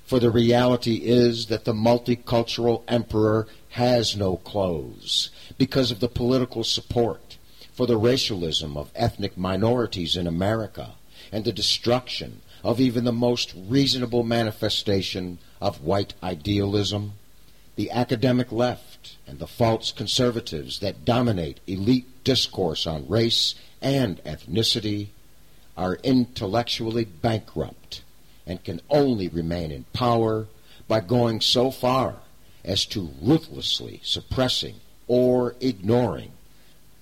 For the reality is that the multicultural emperor has no clothes because of the political support for the racialism of ethnic minorities in America and the destruction of even the most reasonable manifestation of white idealism, the academic left and the false conservatives that dominate elite discourse on race and ethnicity are intellectually bankrupt and can only remain in power by going so far as to ruthlessly suppressing or ignoring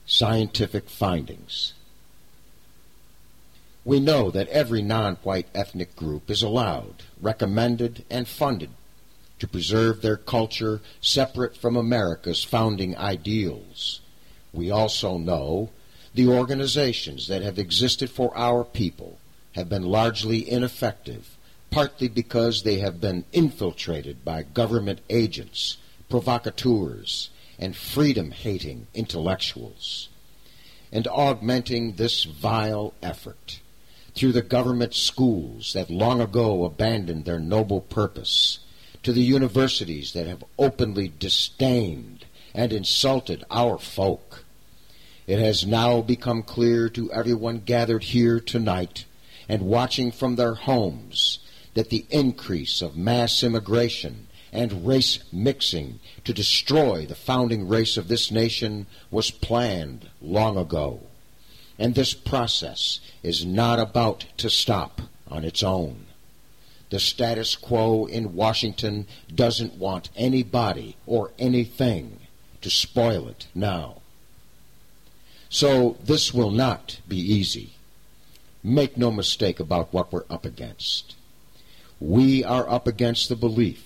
scientific findings. We know that every non-white ethnic group is allowed, recommended, and funded to preserve their culture separate from America's founding ideals. We also know the organizations that have existed for our people have been largely ineffective, partly because they have been infiltrated by government agents, provocateurs, and freedom-hating intellectuals. And augmenting this vile effort through the government schools that long ago abandoned their noble purpose, to the universities that have openly disdained and insulted our folk. It has now become clear to everyone gathered here tonight and watching from their homes that the increase of mass immigration and race mixing to destroy the founding race of this nation was planned long ago. And this process is not about to stop on its own. The status quo in Washington doesn't want anybody or anything to spoil it now. So this will not be easy. Make no mistake about what we're up against. We are up against the belief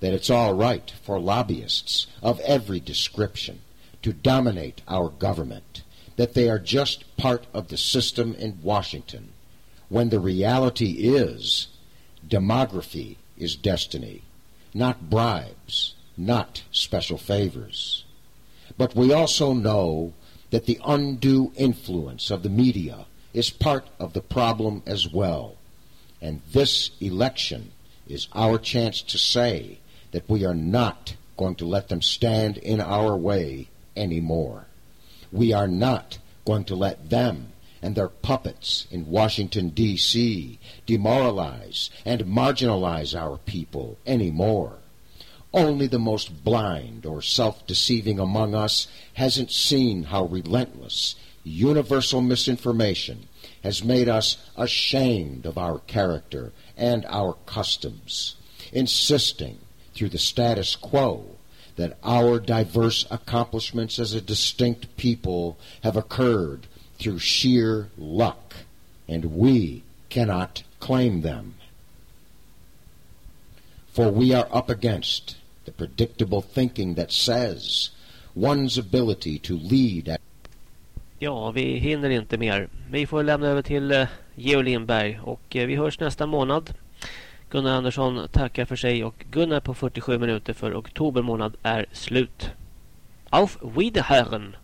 that it's all right for lobbyists of every description to dominate our government, that they are just part of the system in Washington, when the reality is demography is destiny, not bribes, not special favors. But we also know that the undue influence of the media is part of the problem as well. And this election is our chance to say that we are not going to let them stand in our way anymore. We are not going to let them and their puppets in Washington, D.C. demoralize and marginalize our people anymore. Only the most blind or self-deceiving among us hasn't seen how relentless, universal misinformation has made us ashamed of our character and our customs, insisting through the status quo that our diverse accomplishments as a distinct people have occurred through sheer luck, and we cannot claim them. For we are up against the predictable thinking that says one's ability to lead at Ja, vi hinner inte mer. Vi får lämna över till eh, Geo Lindberg och eh, vi hörs nästa månad. Gunnar Andersson tackar för sig och Gunnar på 47 minuter för oktober månad är slut. Auf Wiederhören!